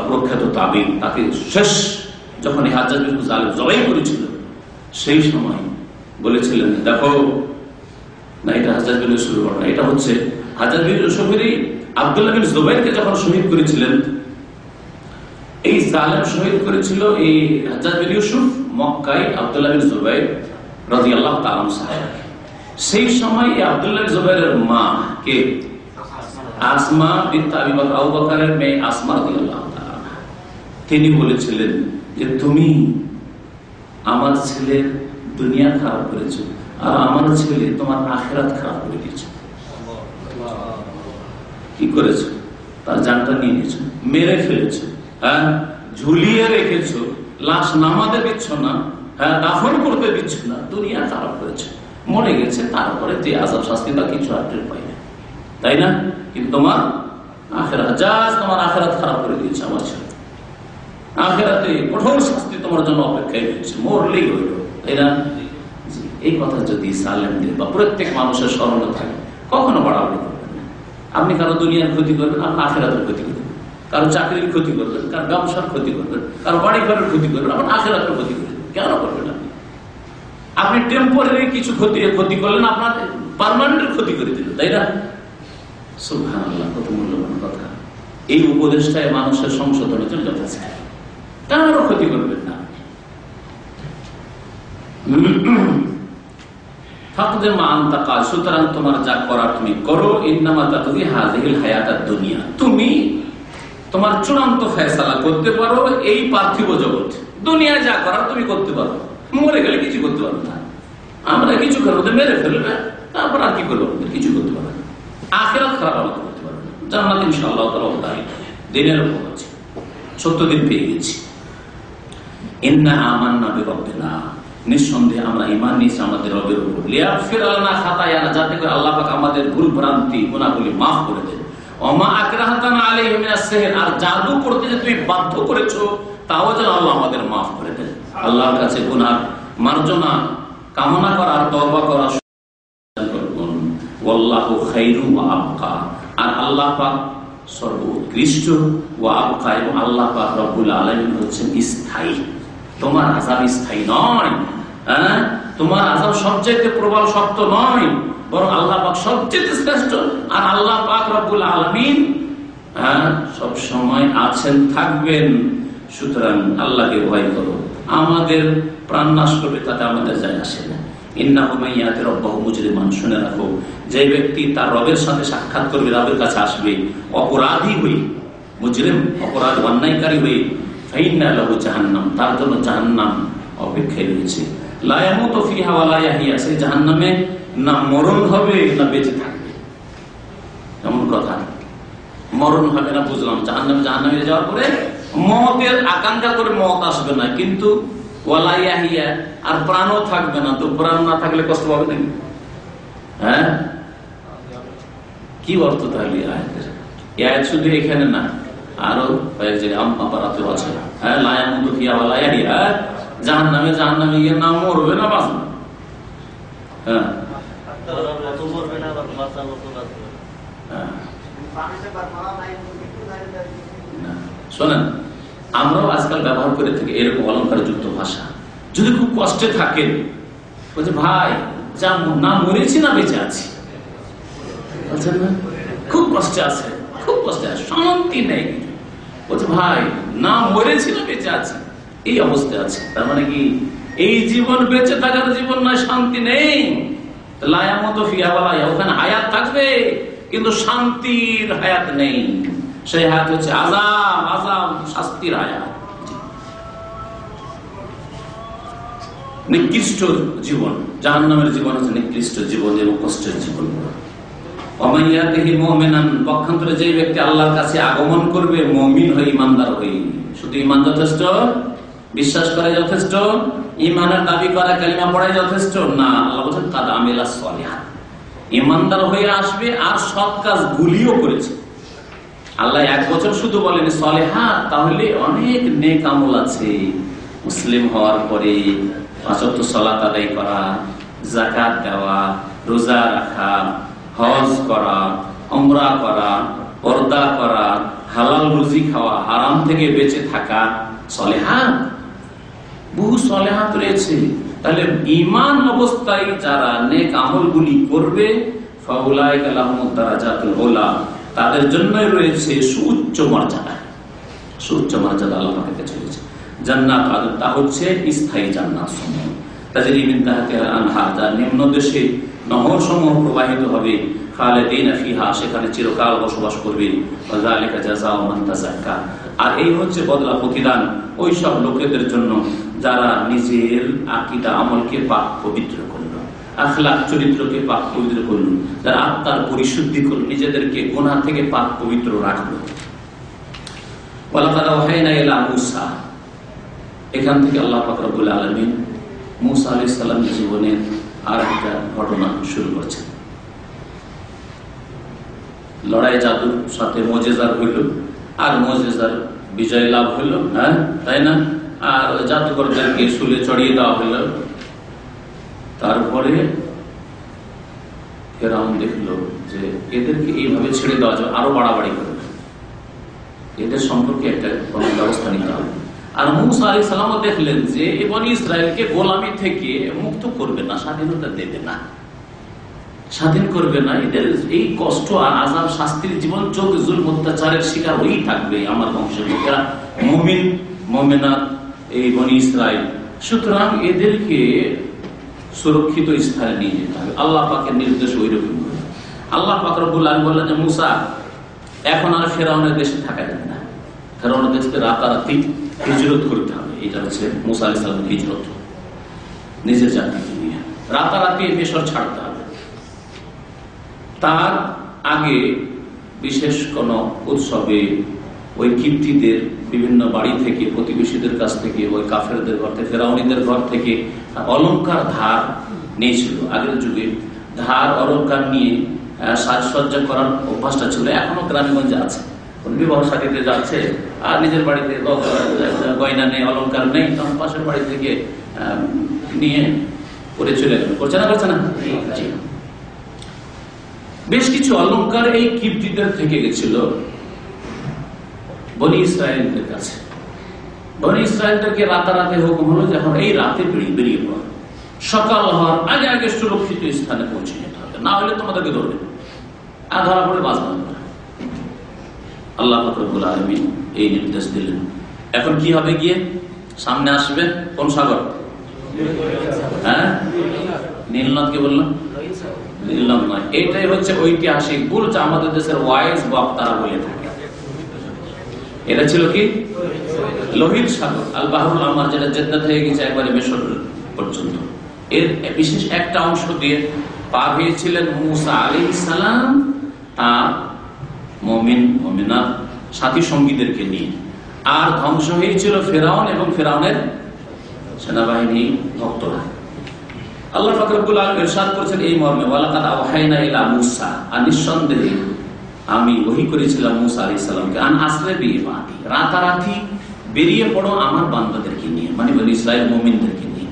প্রখ্যাত তাবিন, তাকে শেষ যখন জবাই করেছিল, সেই সময় বলেছিলেন, দেখো, না, এটা হাজার বিন ইউসুফের ঘটনা, এটা হচ্ছে হাজার বিন ইউসুফেরই আব্দুল্লাহ বিন জুবাইরকে যখন শহীদ করেছিলেন, এই জালেম শহীদ করেছিল এই হাজার বিন ইউসুফ মক্কায় আব্দুল্লাহ বিন জুবাইর রাজি আল্লাহ তালাম সাহেব সেই সময় এই আব্দুল্লাহ জুবাইরের মা কে? আসমা মেয়ে আসমা তিনি বলেছিলেন যে, তুমি আমার ছেলের দুনিয়া খারাপ করেছ আর আমার ছেলে তোমার আখেরাত খারাপ করে দিয়েছ। কি করেছ? তার জানটা নিয়ে নিয়েছো, মেরে ফেলেছো হ্যাঁ? ঝুলিয়ে রেখেছো, লাশ নামাতে দিচ্ছ না হ্যাঁ? দাফন করতে দিচ্ছ না, দুনিয়া খারাপ করেছ। মরে গেছে, তারপরে যে আজাব শাস্তি বা কিছু আর টের পাই তাই না? কিন্তু তোমার আখেরাত জাজ তোমার আখেরাত খারাপ করে দিয়েছে আমার ছেলে। আখেরাতে কঠোর শাস্তি তোমার জন্য অপেক্ষায় রয়েছে, মরলেই হইল তাই না? এই কথা যদি সালেমদের বা প্রত্যেক মানুষের স্মরণে থাকে, কখনো বাড়াবাড়ি করবেন আপনি কারও দুনিয়ার ক্ষতি করবেন আপনার আখেরাতের ক্ষতি করবেন। কারও চাকরির ক্ষতি করবেন, কারও ব্যবসার ক্ষতি করবেন, কারও বাড়ি ঘরের ক্ষতি করবেন আপনার আখেরাতের ক্ষতি করবেন। কেন করবেন আপনি? আপনি টেম্পোরারি কিছু ক্ষতি ক্ষতি করলেন, আপনার পারমানেন্টের ক্ষতি করে দিলেন, তাই না? এই উপদেশটাই মানুষের সংশোধনের জন্য যথেষ্ট। কারও ক্ষতি করবেন না। ফাকদে মা আনতা কাজ সুতরাং তোমার যা করার তুমি করো, ইন্নামা তাকদি হাজিল হায়াতাত দুনিয়া তুমি তোমার চূড়ান্ত ফয়সালা করতে পারো, এই পার্থিব জগৎ। দুনিয়া যা করার তুমি করতে পারো। মরে গেলে কিছু করতে পারো না। আমরা কিছু করব মেরে ফেলবে তারপর আর কি করব? কিছু করতে পারবে আখেরাত খারাপ আমাদের করতে পারবে জান্নাত ইনশাআল্লাহ তাআলা তাই দিনের উপর আছে। সত্য দিন পেয়ে গেছি। নিঃসন্দেহে আমরা ইমান নিয়েছি আমাদের রবের উপর। লিয়াগফির লানা খাতায়ানা, যাতে করে আল্লাহ পাক আমাদের ভুল ভ্রান্তি, গুনাহগুলি মাফ করে দেন। অমা আর জাদু করতে যে তুমি বাধ্য করেছ, তাও যেন আল্লাহ আমাদের মাফ করে দেন। আল্লাহর কাছে গুনার মার্জনা, কামনা করার তওবা করা ওয়াল্লাহু খাইরু আবকা। আর আল্লাহ পাক সর্বোৎকৃষ্ট আল্লাহ পাক হচ্ছেন স্থায়ী। তোমার স্থায়ী নয় হ্যাঁ? তোমার সবচেয়ে প্রবল শক্ত নয়, বরং আল্লাহ পাক সবচেয়ে শ্রেষ্ঠ। আর আল্লাহ পাক রব্বুল আলামিন হ্যাঁ সব সময় আছেন, থাকবেন। সুতরাং আল্লাহকে ভয় করো। আমাদের প্রাণ নাশ করবে তাতে আমাদের যায় আসে না। শুনে রাখো, যে ব্যক্তি তার রবের সাথে সাক্ষাৎ করবে কাছে আসবে মুজরিম, অপরাধ জাহান্নাম, তার জন্য রয়েছে। লায়ামত ফিহা ওয়া লা ইয়াহিয়া সেই জাহান্নামে না মরণ হবে, না বেঁচে থাকবে। এমন কথা। মরণ হবে না, বুঝলাম। জাহান্নামে জাহান্নামে যাওয়ার পরে আকাঙ্ক্ষা করে মত আসবে না, কিন্তু ওয়ালাইয়াহিয়া আর প্রাণও থাকবে না, তো প্রাণ না থাকলে কষ্ট পাবে নাকি? হ্যাঁ? কি অর্থ তাহলে শুধু এখানে না, আরও আছে হ্যাঁ লায়ামুদু ফিয়া ওয়ালাইয়াহিয়া জাহান গিয়ে না মরবে না বাঁচবে। হ্যাঁ। হ্যাঁ। শোনেন আমরাও আজকাল ব্যবহার করে থাকি এরকম অলঙ্কার যুক্ত ভাষা। যদি খুব কষ্টে থাকেন বলছে, ভাই, যা না মরেছি না বেঁচে আছি। খুব কষ্টে আছে, খুব কষ্টে আছে, শান্তি নেই। বলছে, ভাই, না মরেছি না বেঁচে আছি। এই অবস্থায় আছে। তার মানে কি, এই জীবন বেঁচে থাকার জীবন নয়, শান্তি নেই। লায়া মতো ফিয়া বলা ওখানে হায়াত থাকবে, কিন্তু শান্তির হায়াত নেই। সেই হায়াত হচ্ছে আজাব আজাব শাস্তির হায়াত নিকৃষ্ট জীবন জাহান নামের জীবন হচ্ছে নিকৃষ্ট জীবন এবং কষ্টের জীবন। ইমানদার হয়ে। বিশ্বাস করে যথেষ্ট পড়াই যথেষ্ট? না, আল্লাহ বলছেন, কাদা ইমানদার হয়ে আসবে আর সৎ কাজ গুলিও করেছে। আল্লাহ এক বছর শুধু বলেন সলেহা তাহলে অনেক নেক আমল আছে। মুসলিম হওয়ার পরে পাঁচত্ব সলাত আদায় করা জাকাত দেওয়া, রোজা রাখা, হজ করা অমরা করা, পর্দা করা, হালাল রুজি খাওয়া, হারাম থেকে বেঁচে থাকা সলেহাত। বহু সলেহাত রয়েছে। তাহলে ইমান অবস্থায় যারা নেক আমলগুলি করবে ফাউলাই কালাহমদ তারা জাতুল ওলা তাদের জন্যই রয়েছে সুউচ্চ মর্যাদা। সুউচ্চ মর্যাদা আল্লাহ পেতে চলেছে জান্নাত তা হচ্ছে স্থায়ী জান্নাত সমূহ। প্রবাহিত হবে। সেখানে চিরকাল বসবাস আর এই হচ্ছে বদলা লোকেদের জন্য যারা নিজের আমলকে পাক পবিত্র করল আখলাখ চরিত্রকে পাক পবিত্র করল যারা আত্মার পরিশুদ্ধি করল নিজেদেরকে গোনা থেকে পাক পবিত্র রাখল এখান থেকে আল্লাহ ফাকরাবুল আলমিন মুসা আলি সাল্লামের জীবনের আর একটা ঘটনা শুরু করছেন। লড়াই জাদুর সাথে মজেজার হইল, আর মজেজার বিজয় লাভ হইল হ্যাঁ তাই না? আর জাদুকরদেরকে শুলে চড়িয়ে দেওয়া হইল। তারপরে ফেরাউন দেখল যে এদেরকে এইভাবে ছেড়ে দেওয়া যায়, আরও বাড়াবাড়ি করবে। এদের সম্পর্কে একটা কোনো ব্যবস্থা নিতে হবে। আর মুসা আলী সালাম দেখলেন যে এবং ইসরায়েলকে গোলামি থেকে মুক্ত করবে না, স্বাধীনতা দেবে না। স্বাধীন করবে না, এদের এই কষ্ট আর আজাব শাস্তির জীবন চোখ জুল অত্যাচারের শিকার হয়েই থাকবে আমার বংশের লোকেরা। মমিন, মমিনাত, এই বনি ইসরায়েল। সুতরাং এদেরকে সুরক্ষিত স্থানে নিয়ে যেতে হবে। আল্লাহ পাকের নির্দেশ ওই রকম আল্লাহ পাক রবুল্লাহ বললেন যে, মুসা, এখন আর ফেরাউনের দেশে থাকা যাবে না। ফেরাউনের দেশকে রাতারাতি হিজরত করতে হবে। এটা হচ্ছে মুসা আলি সালামের হিজরত। নিজের জাতিকে নিয়ে। রাতারাতি মিশর ছাড়তে হবে। তার আগে বিশেষ কোন উৎসবে ওই কীর্তিদের বিভিন্ন বাড়ি থেকে, প্রতিবেশীদের কাছ থেকে, ওই কাফেরদের ঘর থেকে, ফেরাউনিদের ঘর থেকে অলঙ্কার ধার নিয়েছিল। আগের যুগে ধার অলঙ্কার নিয়ে সাজসজ্জা করার অভ্যাসটা ছিল। এখনও গ্রামীগঞ্জে আছে। বিবাহ সাথীতে যাচ্ছে, আর নিজের বাড়িতে গয়না নেই, অলংকার নেই, তখন পাশের বাড়ি থেকে নিয়ে করে চলে গেল। করছে না করছে না? বেশ কিছু অলংকার এই কীর্তিদের থেকে গেছিল। বনি ইসরায়েলদের কাছে। বনি ইসরায়েলটাকে রাতারাতে হুকুম হলো? যখন এই রাতে বেরিয়ে বেরিয়ে পড়ো, সকাল হওয়ার আগে আগে সুরক্ষিত স্থানে পৌঁছে যেতে হবে। না হলে তোমাদেরকে ধরবে আর ধরা পড়ে বাঁচবে আল্লাহ ফকরবুল আলমী এই নির্দেশ দিলেন। এখন কি হবে গিয়ে? সামনে আসবে কোন সাগর? হ্যাঁ? নীলনদ কি বললাম নীলনদ নয়। এটাই হচ্ছে ঐতিহাসিক ভুল আমাদের দেশের ওয়াইজ বক্তারা বলে থাকে। এটা ছিল কি? লোহিত সাগর। আল বাহরুল আমার যেটা জেদ্দা থেকে গেছে একবারে মিশর পর্যন্ত। এর বিশেষ একটা অংশ দিয়ে পার হয়েছিলেন মুসা আলী সালাম আর মমিন মমিনা সাথী সঙ্গীদেরকে নিয়ে। আর ধ্বংস হয়েছিল ফেরাউন এবং ফেরাউনের সেনাবাহিনী ভক্তরা। আল্লাহ ফকরবুল আলম ইরশাদ করেছেন এই মর্মে ওয়ালাকাত আওহাইনা ইলা মুসা আর নিঃসন্দেহে আমি ওহি করেছিলাম মুসা আলাইহিস সালামকে, আন আসরে বিয়ে বাদি রাতারাতি বেরিয়ে পড়ো আমার বান্দাদেরকে নিয়ে মানে বলি ইসরায়েল মুমিনদেরকে নিয়ে।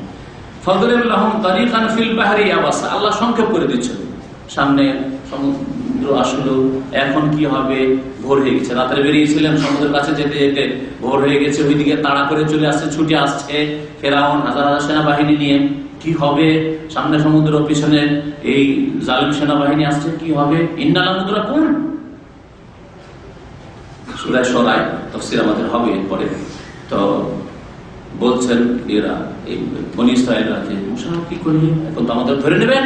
ফজলুল্লাহম তারিকান ফিল বাহরি আবাসা আল্লাহ সংক্ষেপ করে দিচ্ছেন। সামনে সমুদ্র আসলো, এখন কি হবে? ভোর হয়ে গেছে। রাত্রে বেরিয়েছিলেন, সমুদ্রের কাছে যেতে যেতে ভোর হয়ে গেছে, ওইদিকে তাড়া করে চলে আসছে, ছুটে আসছে ফেরাউন, হাজার হাজার সেনাবাহিনী নিয়ে। কি হবে? সামনে সমুদ্র, পিছনে এই জালিম সেনাবাহিনী আসছে, কি হবে? ইন্নালা মুদ্রা কোন সুরায় সরাই তফসির আমাদের হবে এরপরে। তো বলছেন এরা এই বনি ইসরায়েলরা যে, মুসা কি করি এখন তো আমাদের ধরে নেবেন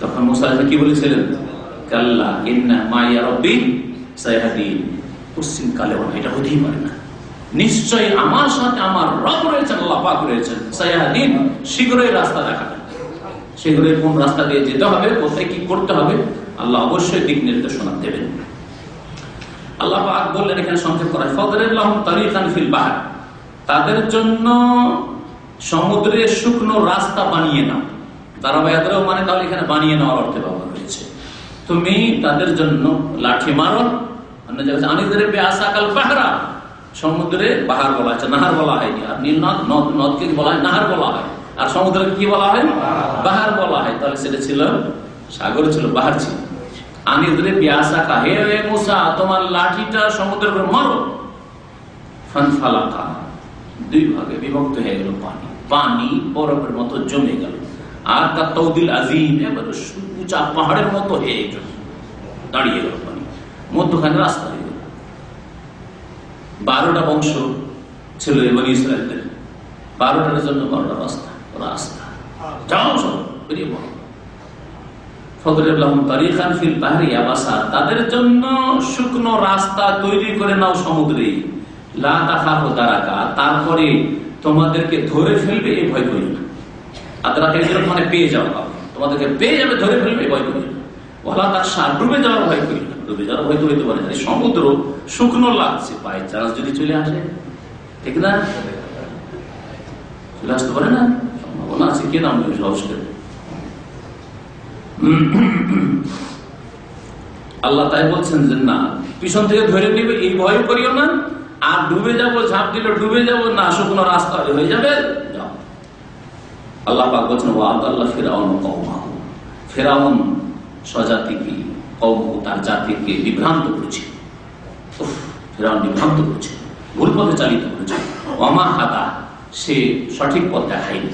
তখন মুসা কি বলেছিলেন? কাল্লা ইন্না মাইয়া রব্বি সাইহাদিন পশ্চিম এটা হতেই পারে না। নিশ্চয়ই আমার সাথে আমার রব রয়েছেন, আল্লাহ পাক রয়েছেন। সাইহাদিন শীঘ্রই রাস্তা দেখাবেন। শীঘ্রই কোন রাস্তা দিয়ে যেতে হবে, কোথায় কি করতে হবে, আল্লাহ অবশ্যই দিক নির্দেশনা দেবেন। আল্লাহ পাক বললেন এখানে সংক্ষেপ করা তারিকান ফিল বাহার। তাদের জন্য সমুদ্রে শুকনো রাস্তা বানিয়ে নাও। তারা বেয়াদরাও মানে তাহলে এখানে বানিয়ে নেওয়ার অর্থে ব্যবহার হয়েছে। তুমি তাদের জন্য লাঠি মারো। আনিদের পাহারা সমুদ্রে বাহার বলা নাহার বলা হয়নি। আর নীলনদ নদকে বলা হয়? নাহার বলা হয়। আর সমুদ্রকে কি বলা হয়? বাহার বলা হয়। তাহলে সেটা ছিল সাগর ছিল বাহার ছিল। আনিদরে পিয়াসা কাহে হে মুসা, তোমার লাঠিটা সমুদ্রের উপর মারো। ফানফালাকা। দুই ভাগে বিভক্ত হয়ে গেল পানি। পানি বরফের মতো জমে গেল। আর তার তৌদিল আজিম, এবারে উঁচা পাহাড়ের মতো হয়ে গেল। দাঁড়িয়ে গেল পানি। মধ্যখানে রাস্তা হয়ে গেল। বারোটা বংশ ছিল এবং ইসরায়েলদের। বারোটার জন্য বারোটা রাস্তা। রাস্তা। যাও সব বেরিয়ে পড়ো। তাদের জন্য শুকনো রাস্তা তৈরি করে নাও সমুদ্রে। তারপরে তোমাদেরকে ধরে ফেলবে এই ভয় করি না। মানে পেয়ে যাওয়া তোমাদেরকে পেয়ে যাবে, ধরে ফেলবে ভয় করি না। ওলা তার সার ডুবে যাওয়ার ভয় করি না। ডুবে যাওয়ার ভয় তো হইতে পারে সমুদ্র শুকনো লাগছে বাই চান্স যদি চলে আসে। ঠিক না? চলে আসতে পারে না? সম্ভাবনা আছে, কে নাম সহজ করে। আল্লাহ তাই বলছেন যে না পিছন থেকে ধরে নিবে এই ভয় করিও না। আর ডুবে যাব ঝাঁপ দিলে ডুবে যাব না শুকনো রাস্তা হয়ে যাবে আল্লাহ পাক বলছেন ওয়াদ আল্লাহ ফেরাউন কৌমাহ ফেরাউন স্বজাতিকে কৌম তার জাতিকে বিভ্রান্ত করেছে। ফেরাউন বিভ্রান্ত করেছে ভুল পথে চালিত করেছে। অমা হাদা সে সঠিক পথ দেখায়নি।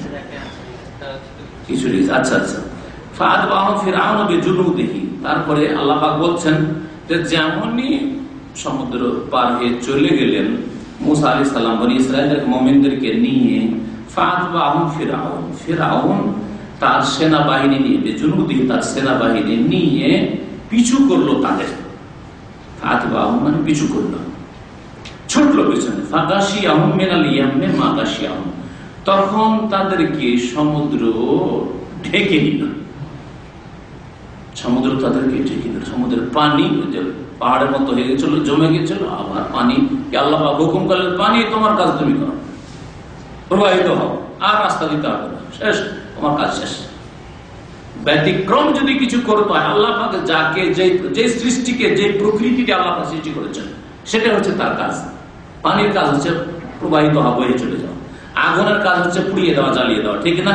কিছু আচ্ছা আচ্ছা। তারপরে আল্লাহ বলছেন যে যেমনই সমুদ্র পার হয়ে চলে গেলেন, মুসা আলি সাল্লাম ইসরায়েলের মোমিনদেরকে নিয়ে ফাদ বাহন ফেরাউন ফেরাউন তার সেনাবাহিনী নিয়ে বেজুনুদি তার সেনাবাহিনী নিয়ে পিছু করল তাদের। ফাদ বাহন মানে পিছু করল। ছুটলো পেছনে। আহম মেনাল ইয়ামে মাকাশি আহম তখন তাদেরকে সমুদ্র ঢেকে নিল। সমুদ্র তাদেরকে দিল সমুদ্রের পানি পাহাড়ের মতো হয়ে গেছিল, জমে গেছিল, আবার পানি আল্লাহ হুকুম করলেন, পানি তোমার কাজ তুমি করো। প্রবাহিত হও, আর রাস্তা দিতে হবে শেষ, তোমার কাজ শেষ। ব্যতিক্রম যদি কিছু করতে হয়, আল্লাহ যাকে যে যে সৃষ্টিকে যে প্রকৃতিকে আল্লাহ সৃষ্টি করেছেন সেটা হচ্ছে তার কাজ। পানির কাজ হচ্ছে প্রবাহিত হওয়া, বয়ে চলে যাওয়া। আগুনের কাজ হচ্ছে পুড়িয়ে দেওয়া, জ্বালিয়ে দেওয়া, ঠিক না?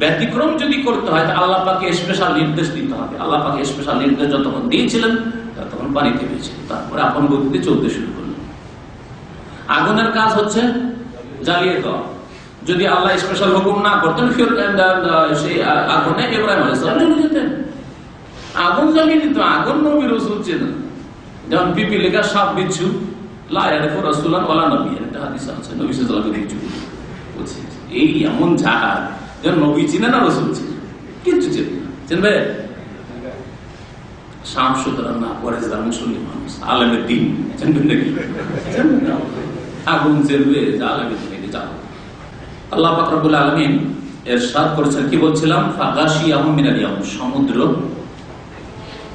ব্যতিক্রম যদি করতে হয় আল্লাহ পাকে স্পেশাল নির্দেশ দিতে হবে। আল্লাহ পাকে স্পেশাল নির্দেশ যতক্ষণ দিয়েছিলেন তখন পানিতে পেয়েছিল তারপরে আপন গতিতে চলতে শুরু করলেন। আগুনের কাজ হচ্ছে জ্বালিয়ে দেওয়া। যদি আল্লাহ স্পেশাল হুকুম না করতেন আগুনে জ্বালিয়ে দিত, আগুন রসুল চেনেন। যেমন সাপ বিচ্ছু রাসূলান ওয়ালা নবী একটা হাদিস আছে, নবী এই এমন জাহাজ যেন নবী চিনে না রসুল চিনে কিচ্ছু চেনে না। চিনবে শাম সুতরাং না মানুষ, আলমের দিন। চিনবেন নাকি? আগুন যা আলমের যাও আল্লাহ আলমিন এর সাদ করেছেন, কি বলছিলাম? ফাগাসি আহমিনালিয়াম সমুদ্র।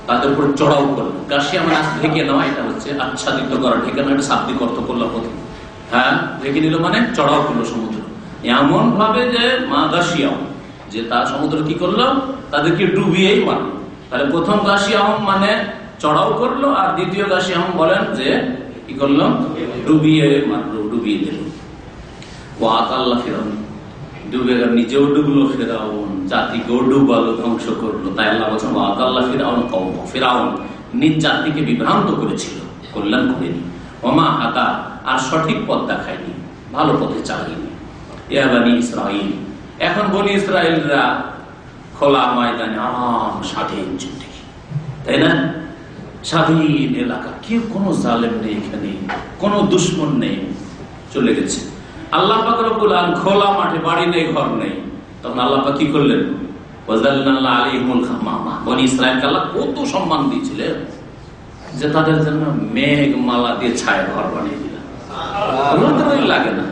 তাদের উপর চড়াও করল গাছিয়া মানে ঢেকে নেওয়া এটা হচ্ছে আচ্ছাদিত করা ঢেকে নেওয়া এটা শাব্দিক অর্থ করল হ্যাঁ ঢেকে নিল মানে চড়াও করল সমুদ্র। এমন ভাবে যে মা গাছিয়াও যে তার সমুদ্র কি করল? তাদেরকে ডুবিয়েই মারলো। তাহলে প্রথম গাছিয়াম মানে চড়াও করল, আর দ্বিতীয় গাছিয়াম বলেন যে কি করল? ডুবিয়ে মারলো, ডুবিয়ে দিল। ধ্বংস করল। তাই কম বিভ্রান্ত করেছিল আর সঠিক পথ দেখায়নি, ভালো পথে চালায়নি। ইয়াবানি ইসরাইল এখন বনি ইসরায়েলরা খোলা ময়দানে আরাম, স্বাধীন জিন্দিগি তাই না? স্বাধীন এলাকা। কেউ কোনো জালেম নেই এখানে, কোনো দুশ্মন নেই। চলে গেছে। আল্লাহ পাক রব্বুল আলামিন খোলা মাঠে বাড়ি নেই, ঘর নেই। তখন আল্লাহ পাক কি করলেন? কত সম্মান দিয়েছিলেন যে তাদের জন্য মেঘ মালা দিয়ে ছায় ঘর বানিয়ে দিলেন। লাগে না।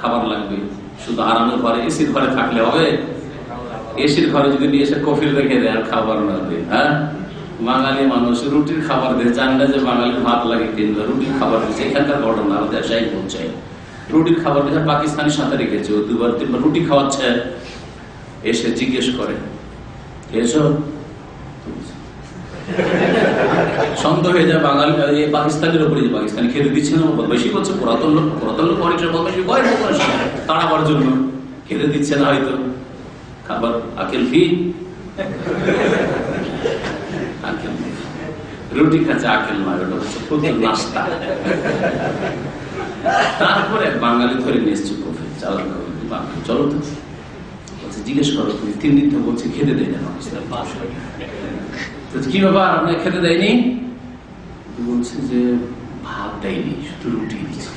খাবার লাগবে। শুধু আরামের ঘরে, এসির ঘরে থাকলে হবে? এসির ঘরে যদি নিয়ে এসে কফিল রেখে দেয়, আর খাবার দেয় হ্যাঁ? বাঙালি মানুষ রুটির খাবার দেয়, জান না যে বাঙালি ভাত লাগে কিনবে রুটির খাবার দিচ্ছে এখানকার ঘটনা দেশাই বলছে রুটির খাবার দিচ্ছে পাকিস্তানি সাথে রেখেছে, ও দুবার তিনবার রুটি খাওয়াচ্ছে। এসে জিজ্ঞেস করে এসো সন্দেহ হয়ে যায়, বাঙালি পাকিস্তানের উপরে যে খেতে দিচ্ছে না করছে, পুরাতন লোক পুরাতন লোক তাড়াবার জন্য খেতে দিচ্ছে না হয়তো। খাবার আকেল ফি রুটি খাচ্ছে আকেল ওটা হচ্ছে প্রচুর নাস্তা। তারপরে বাঙালি ধরে নিয়ে এসছে কফি চালান চলো তো। জিজ্ঞেস করো, তুমি তিন দিন তো বলছে, খেতে দেয় না কি ব্যাপার আপনার খেতে দেয়নি? বলছে যে ভাত দেয়নি, শুধু রুটি দিচ্ছে।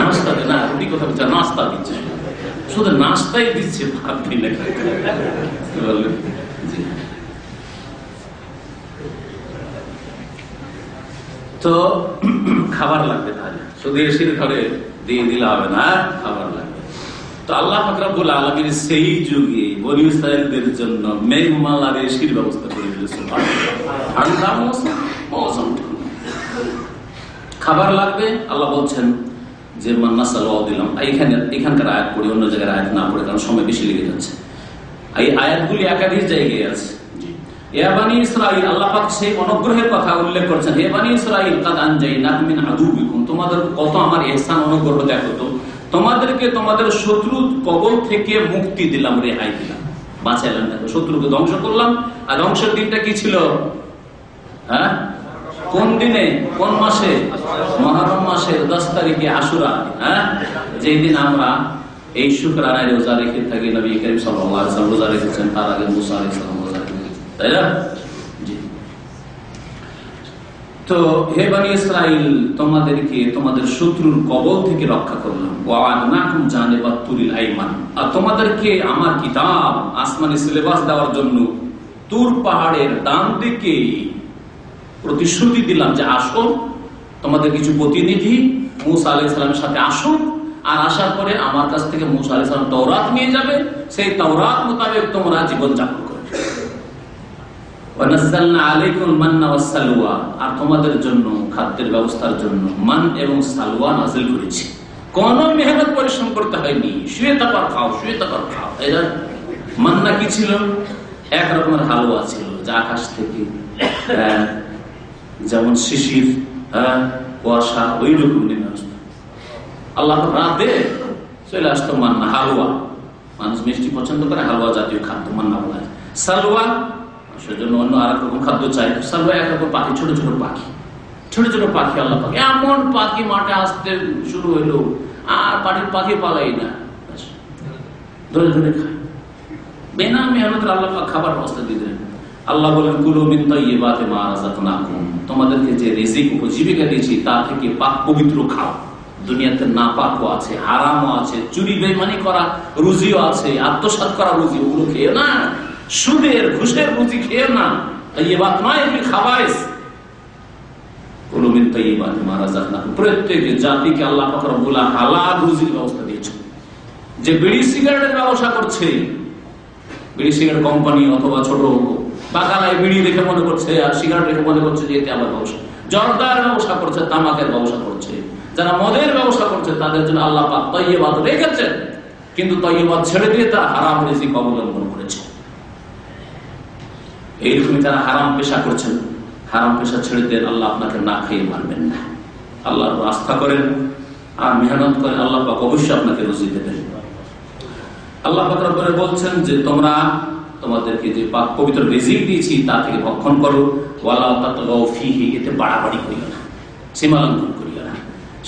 নাস্তা না, রুটি কথা বলছে, নাস্তা দিচ্ছে। শুধু নাস্তাই দিচ্ছে ভাত না তো, খাবার লাগবে তাহলে। শুধু এসির ঘরে দিয়ে দিলে হবে না খাবার লাগবে। তো আল্লাহ ফাকরাবুল আলমীর সেই যুগে জন্য ব্যবস্থা করে দিয়েছিল ঠান্ডা মৌসুম মৌসুম খাবার লাগবে আল্লাহ বলছেন যে মান্না দিলাম এখানে এখানকার আয়াত পড়ি অন্য জায়গায় আয়াত না পড়ে কারণ সময় বেশি লেগে যাচ্ছে। এই আয়াতগুলি একাধিক জায়গায় আছে। ইসরাইল আল্লাহ পাক সেই অনুগ্রহের কথা উল্লেখ করছেন। হে বানি ইসরাইল কাদ আনজাইনা আদুবিকুম। তোমাদের কত আমার অনুগ্রহ দেখো তো। তোমাদেরকে তোমাদের শত্রু কবল থেকে মুক্তি দিলাম, রেহাই দিলাম। বাঁচাইলাম দেখো শত্রুকে ধ্বংস করলাম। আর ধ্বংসের দিনটা কি ছিল? হ্যাঁ? কোন দিনে? কোন মাসে? মহারম মাসের দশ তারিখে আশুরা। হ্যাঁ? যেই দিন আমরা এই শুক্রানায় রোজা রেখে থাকি, নবী করিম ওয়াসাল্লাম রোজা রেখেছেন, তার আগে মুসা আলাইহিস সালাম রোজা রেখেছেন তাই না জি তো হে বানি ইসরাইল তোমাদেরকে, তোমাদের শত্রুর কবল থেকে রক্ষা করলাম। আর তোমাদেরকে আমার কিতাব, আসমানি সিলেবাস দেওয়ার জন্য তুর পাহাড়ের ডান দিকে প্রতিশ্রুতি দিলাম যে আসো, তোমাদের কিছু প্রতিনিধি মুসা আলাই সালামের সাথে আসো, আর আসার পরে আমার কাছ থেকে মুসা আলাই সালাম তওরাত নিয়ে যাবে। সেই তওরাত মোতাবেক তোমরা জীবন যাপন করবে ওয়ানাজ্জালনা আলাইকুমুল মান্না ওয়াস সালওয়া আর তোমাদের জন্য, খাদ্যের ব্যবস্থার জন্য মান এবং সালওয়া নাজিল করেছি। কোন মেহনত পরিশ্রম করতে হয়নি। শুয়ে থাকার খাও, শুয়ে থাকার খাও। মান্না কি ছিল? এক রকমের হালুয়া ছিল, যা আকাশ থেকে যেমন শিশির কুয়াশা ওই রকম নেমে আসতো। আল্লাহ রাতে চলে আসতো মান্না, হালুয়া। মানুষ মিষ্টি পছন্দ করে হালুয়া জাতীয় খাদ্য মান্না বলা সালুয়া সেজন্য অন্য আর রকম খাদ্য চাই। সালুয়া এক রকম পাখি, ছোট ছোট পাখি। ছোট ছোট পাখি, আল্লাহ পাখি এমন পাখি মাঠে আসতে শুরু হইল, আর পাখির পাখি পালাই না। পবিত্র দুনিয়াতে আছে আছে, চুরি করা, রুজিও আছে, আত্মসাৎ করা রুজি, ওগুলো খেয়ে না। সুদের, ঘুষের রুজি খেয়ে না। নয় এগুলি খাবাইস কুলু মিন তাইয়্যিবাতি মা রাযাকনাকুম প্রত্যেক জাতিকে আল্লাহ রুজির ব্যবস্থা দিয়েছেন। যে বিড়ি সিগারেটের ব্যবসা করছে, বিড়ি সিগারেট কোম্পানি অথবা ছোট বাগানায় বিড়ি মনে করছে, আর সিগারেট মনে করছে যে এতে ব্যবসা। জর্দার ব্যবসা করছে, তামাকের ব্যবসা করছে। যারা মদের ব্যবসা করছে, তাদের জন্য আল্লাহ তৈবাদ রেখেছেন। কিন্তু তৈবাদ ছেড়ে দিয়ে তারা হারাম রেজিক অবলম্বন করেছে। এইরকমই তারা হারাম পেশা করছেন। হারাম পেশা ছেড়ে দেন আল্লাহ আপনাকে না খেয়ে মারবেন না। আল্লাহর আস্থা করেন, আর মেহনত করেন আল্লাহ পাক অবশ্যই আপনাকে রুজি দেবেন। আল্লাহ পাক বলছেন যে, তোমরা তোমাদেরকে যে পাক পবিত্র রিজিক দিয়েছি, তা থেকে ভক্ষণ করো। এতে বাড়াবাড়ি করিও না, সীমা লঙ্ঘন করিও না।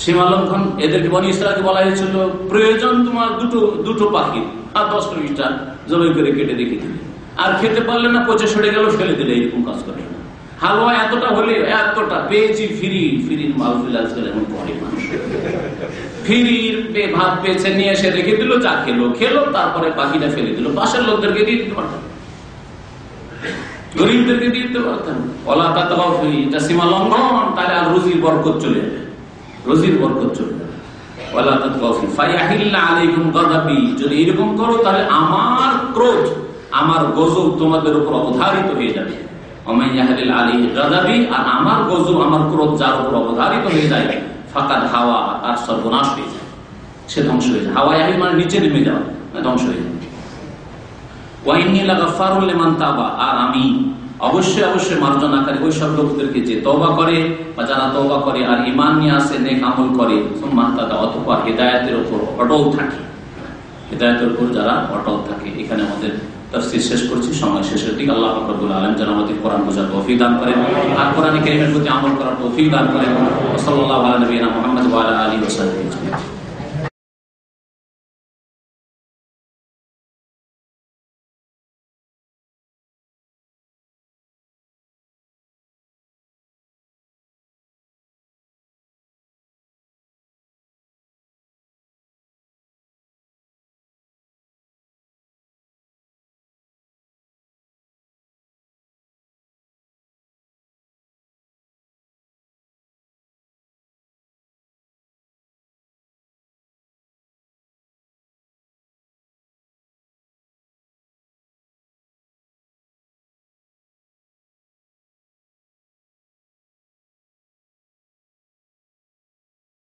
সীমা লঙ্ঘন এদেরকে বনি ইসরাকে বলা হয়েছিল, প্রয়োজন তোমার দুটো দুটো পাখি, আর দশটা বিশটা জবাই করে কেটে রেখে দিলে আর খেতে পারলে না, পচে সরে গেল ফেলে দিলে এরকম কাজ করে। না হালুয়া এতটা হলে, এতটা, পেয়েছি ফিরি ফিরির মাল বিলাস করে এমন পরে মানুষ। ফিরির ভাত পেয়েছে, নিয়ে এসে রেখে দিল, যা খেলো খেলো, তারপরে বাকিটা ফেলে দিল। পাশের লোকদেরকে দিয়ে দিতে পারতেন গরিবদেরকে দিয়ে দিতে পারতেন ওলা তাতলাও ফিরি, এটা সীমা লঙ্ঘন, তাহলে আর রুজির বরকত চলে যাবে। রুজির বরকত চলে যাবে। ওয়ালা তাতলাও ফি ফায়াহিল্লা আলাইকুম গাদাবি, যদি এরকম করো, তাহলে আমার ক্রোধ আমার গজব তোমাদের উপর অবধারিত হয়ে যাবে। আমার আমার ক্রোধ যার উপর অবধারিত হয়ে যায় ফাঁকাত হাওয়া, তার সর্বনাশ হয়ে যায়। সে ধ্বংস হয়ে যায়। হাওয়া মানে নিচে নেমে যাওয়া মানে ধ্বংস হয়ে যায়। তাবা, আর আমি অবশ্যই অবশ্যই মার্জনাকারী ওই সব লোকদেরকে যে তওবা করে, বা যারা তওবা করে আর ইমান নিয়ে আসে, নেক আমল করে, সুম্মা তাদা অতঃপর হেদায়েতের উপর অটল থাকে। হেদায়েতের উপর যারা অটল থাকে, এখানে আমাদের তাফসীর শেষ করছি সময় শেষের দিকে আল্লাহ রাব্বুল আলম যেন আমাদের কোরআন বোঝার তৌফিক দান করেন আর কোরআন কারীমের প্রতি আমল করার তৌফিক দান করেন। সাল্লাহ আলী মুহাম্মদ আলা সাহবিহি